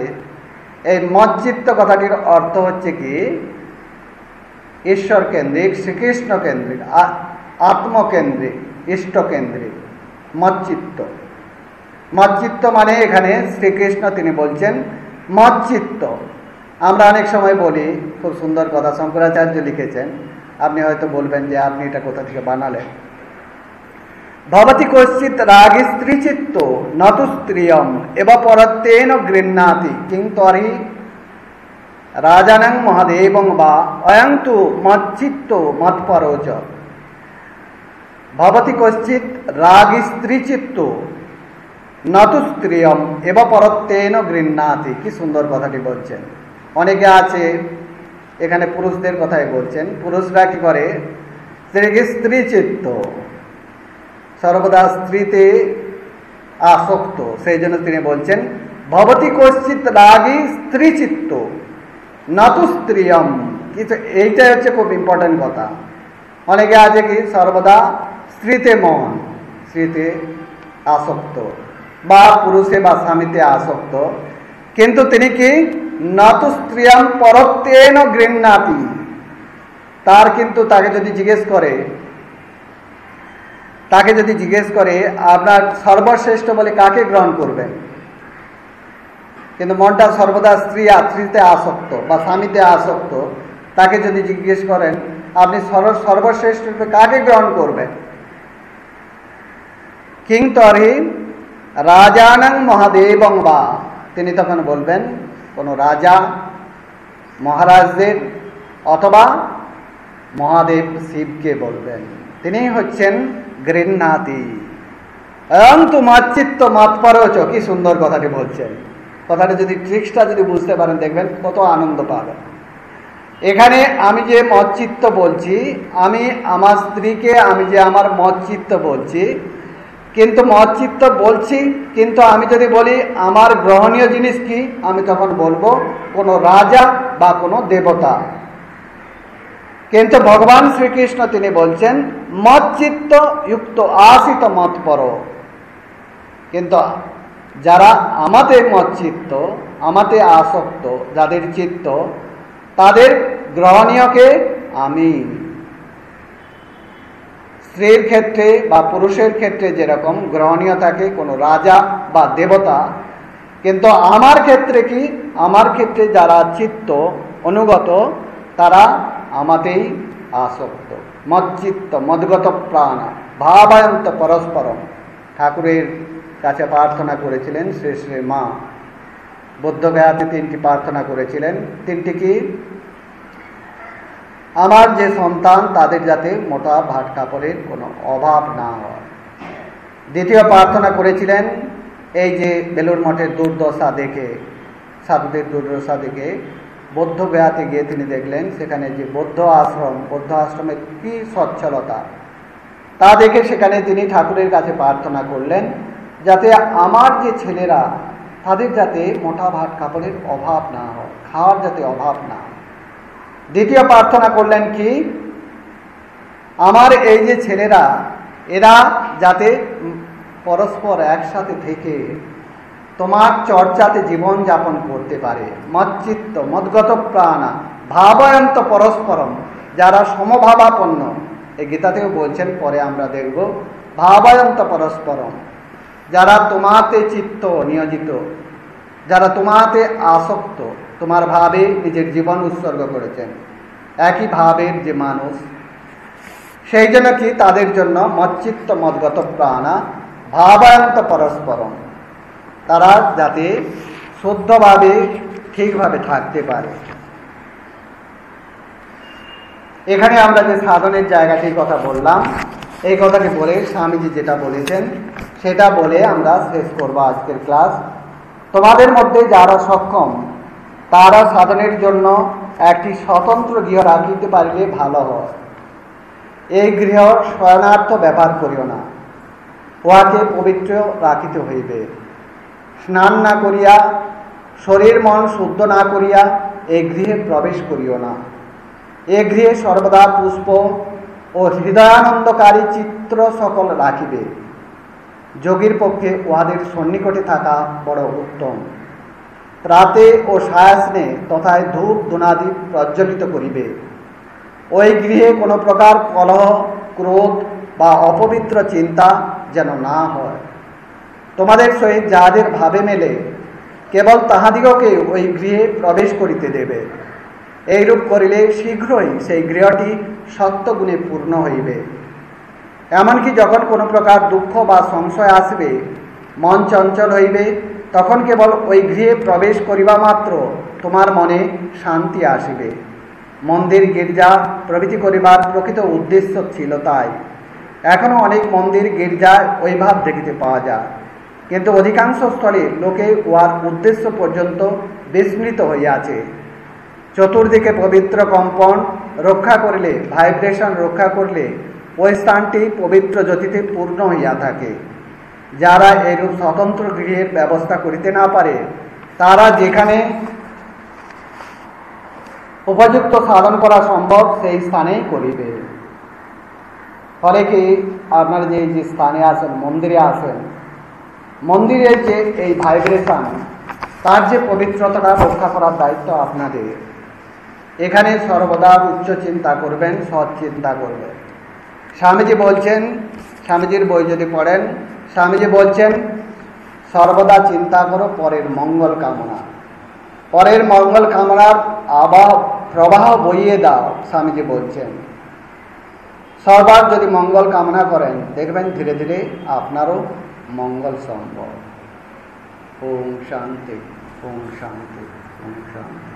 এই মজ্জিত্ত কথাটির অর্থ হচ্ছে কি? ঈশ্বর কেন্দ্রিক শ্রীকৃষ্ণ কেন্দ্রিক আত্মকেন্দ্রিক, ইষ্টকেন্দ্রিক। মজ্জিত্ত। মজ্জিত্ত মানে এখানে শ্রীকৃষ্ণ তিনি বলছেন, মজ্জিত্ত। আমরা অনেক সময় বলি, খুব সুন্দর কথা শঙ্করাচার্য লিখেছেন, আপনি হয়তো বলবেন যে আপনি এটা কোথা থেকে বানালেন? ভবতি কশ্চিৎ রাগি স্ত্রীচিত্ত নতু স্ত্রিয়ম এব পরত্বেন গৃহ্ণাতি, কিং তরি রাজানং মহাদেবং বা অয়ং তু মচ্চিত্ত মৎপরোচ। ভবতি কশ্চিৎ রাগি স্ত্রীচিত্ত নতু স্ত্রিয়ম, এব পরত্বেন গৃহ্ণাতি। কি সুন্দর কথাটি বলছেন। অনেকে আছে, এখানে পুরুষদের কথাই বলছেন। পুরুষরা কি করে? স্ত্রী চিত্ত। সর্বদা স্ত্রীতে আসক্ত। সেই জন্য তিনি বলছেন, ভবতি কশ্চিত রাগী স্ত্রী চিত্ত। নতু স্ত্রিয়ম। কিন্তু এইটাই হচ্ছে খুব ইম্পর্টেন্ট কথা। অনেকে আছে কি, সর্বদা স্ত্রীতে মন স্ত্রীতে আসক্ত। বা পুরুষে বা স্বামীতে আসক্ত। কিন্তু তিনি কি? নতু স্ত্রিয়াম পরত্বেন গৃহ্ণাতি। তার কিন্তু তাকে যদি জিজ্ঞেস করে, তাকে যদি জিজ্ঞেস করে, আপনার সর্বশ্রেষ্ঠ বলে কাকে গ্রহণ করবেন? কিন্তু মনটা সর্বদা স্ত্রী স্ত্রীতে আসক্ত বা স্বামীতে আসক্ত, তাকে যদি জিজ্ঞেস করেন, আপনি সর্বশ্রেষ্ঠ রূপে কাকে গ্রহণ করবেন? কিং তরহি রাজানাং মহাদেবং বা। তিনি তখন বলবেন, কোনো রাজা, মহারাজদের অথবা মহাদেব শিবকে বলবেন। তিনি হচ্ছেন গৃহ্ণাতি এবং তোমার চিত্ত মাতপরচ কি সুন্দর কথাটি বলছেন। কথাটা যদি ট্রিক্সটা যদি বুঝতে পারেন, দেখবেন কত আনন্দ পাবেন। এখানে আমি যে মৎচিত্ত বলছি, আমি আমার স্ত্রীকে, আমি যে আমার মৎচিত্ত বলছি কিন্তু মৎচিত্ত বলছি, কিন্তু আমি যদি বলি, আমার গ্রহণীয় জিনিস কি? আমি তখন বলব, কোনো রাজা বা কোনো দেবতা। কিন্তু ভগবান শ্রীকৃষ্ণ তিনি বলছেন মৎচিত্ত যুক্ত আসিত মত পর কিন্তু যারা আমাতে মৎচিত্ত আমাতে আসক্ত, যাদের চিত্ত, তাদের গ্রহণীয়কে আমি স্ত্রীর ক্ষেত্রে বা পুরুষের ক্ষেত্রে যেরকম গ্রহণীয় থাকে কোনো রাজা বা দেবতা, কিন্তু আমার ক্ষেত্রে কি? আমার ক্ষেত্রে যারা চিত্ত অনুগত, তারা আমাতেই আসক্ত। মজ্জিত্ত মদগত প্রাণ, ভাবায়ন্ত পরস্পরম। ঠাকুরের কাছে প্রার্থনা করেছিলেন শ্রী শ্রী মা। বৌদ্ধগয়াতে তিনটি প্রার্থনা করেছিলেন। তিনটি কি? আমার যে সন্তান, তাদের যাতে মোটা ভাট কাপড়ের কোনো অভাব না হয়। দ্বিতীয় প্রার্থনা করেছিলেন, এই যে বেলুর মঠের দুর্দশা দেখে, সাধুদের দুর্দশা দেখে বৌদ্ধ গয়াতে গিয়ে তিনি দেখলেন, সেখানে যে বৌদ্ধ আশ্রম, বৌদ্ধ আশ্রমের কী সচ্ছলতা। তা দেখে সেখানে তিনি ঠাকুরের কাছে প্রার্থনা করলেন, যাতে আমার যে ছেলেরা, তাদের যাতে মোটা ভাট কাপড়ের অভাব না হয়, খাওয়ার যাতে অভাব না হয়। দ্বিতীয় প্রার্থনা করলেন কি? আমার এই যে ছেলেরা, এরা যাতে পরস্পর একসাথে থেকে তোমার চর্চাতে জীবন যাপন করতে পারে। মচ্চিত্ত, মদগত প্রাণা, ভাবায়ন্ত পরস্পরম, যারা সমভাবাপন্ন। এই গীতাতেও বলছেন, পরে আমরা দেখব, ভাবায়ন্ত পরস্পরম, যারা তোমাতে চিত্ত নিয়োজিত, যারা তোমাতে আসক্ত তোমার ভাবে নিজের জীবন উৎসর্গ করেছেন। একই ভাবের যে মানুষ, সেই জন্য কি তাদের জন্য মচ্চিত্ত মদগত প্রাণা, ভাবায়ন্ত পরস্পরম। তারা যাতে শুদ্ধভাবে ঠিকভাবে থাকতে পারে। এখানে আমরা যে সাধনের জায়গাটির কথা বললাম, এই কথাটি বলে স্বামীজি যেটা বলেছেন, সেটা বলে আমরা শেষ করব আজকের ক্লাস। তোমাদের মধ্যে যারা সক্ষম তারা সাধনের জন্য একটি স্বতন্ত্র গৃহ রাখিতে পারলে ভালো হয়। এই গৃহ শয়নার্থ ব্যবহার করিও না। উহাকে পবিত্র রাখিতে হইবে। স্নান না করিয়া, শরীর মন শুদ্ধ না করিয়া এই গৃহে প্রবেশ করিও না। এ গৃহে সর্বদা পুষ্প ও হৃদয়ানন্দকারী চিত্র সকল রাখিবে। যোগীর পক্ষে উহাদের সন্নিকটে থাকা বড় উত্তম। প্রাতে ও সায়াসনে তথায় ধূপ দোনাদি প্রজ্বলিত করিবে। ওই গৃহে কোনো প্রকার কলহ, ক্রোধ বা অপবিত্র চিন্তা যেন না হয়। তোমাদের সহিত যাহাদের ভাবে মেলে, কেবল তাহাদিগকে ওই গৃহে প্রবেশ করিতে দেবে। এইরূপ করিলে শীঘ্রই সেই গৃহটি সত্যগুণে পূর্ণ হইবে। এমনকি যখন কোনো প্রকার দুঃখ বা সংশয় আসবে, মন চঞ্চল হইবে তখন কেবল ওই গৃহে প্রবেশ করিবা মাত্র তোমার মনে শান্তি আসিবে। মন্দির গির্জা প্রভৃতি করিবার প্রকৃত উদ্দেশ্য ছিল তাই। এখনও অনেক মন্দির গির্জায় ওই ভাব দেখিতে পাওয়া যায়। কিন্তু অধিকাংশ স্থলে লোকে উহার উদ্দেশ্য পর্যন্ত বিস্মৃত হইয়াছে। চতুর্দিকে পবিত্র কম্পন রক্ষা করিলে ভাইব্রেশন রক্ষা করলে, ওই স্থানটি পবিত্র জ্যোতিতে পূর্ণ হইয়া থাকে। যারা এরূপ স্বতন্ত্র গৃহের ব্যবস্থা করিতে না পারে, তারা যেখানে উপযুক্ত সাধন করা সম্ভব, সেই স্থানেই করিবে। ফলে কি আপনারা যে যে স্থানে আসেন মন্দিরে আসেন মন্দিরের যে এই ভাইব্রেশন তার যে পবিত্রতাটা রক্ষা করার দায়িত্ব আপনাদের। এখানে সর্বদা উচ্চ চিন্তা করবেন, সৎ চিন্তা করবেন। স্বামীজি বলছেন, স্বামীজির বই যদি পড়েন স্বামীজি বলছেন, সর্বদা চিন্তা করো পরের মঙ্গল কামনা। পরের মঙ্গল কামনার আবাহ প্রবাহ বইয়ে দাও স্বামীজি বলছেন। সবার যদি মঙ্গল কামনা করেন, দেখবেন ধীরে ধীরে আপনারও মঙ্গল সম্ভব। ওম শান্তি ওম শান্তি ওম শান্তি।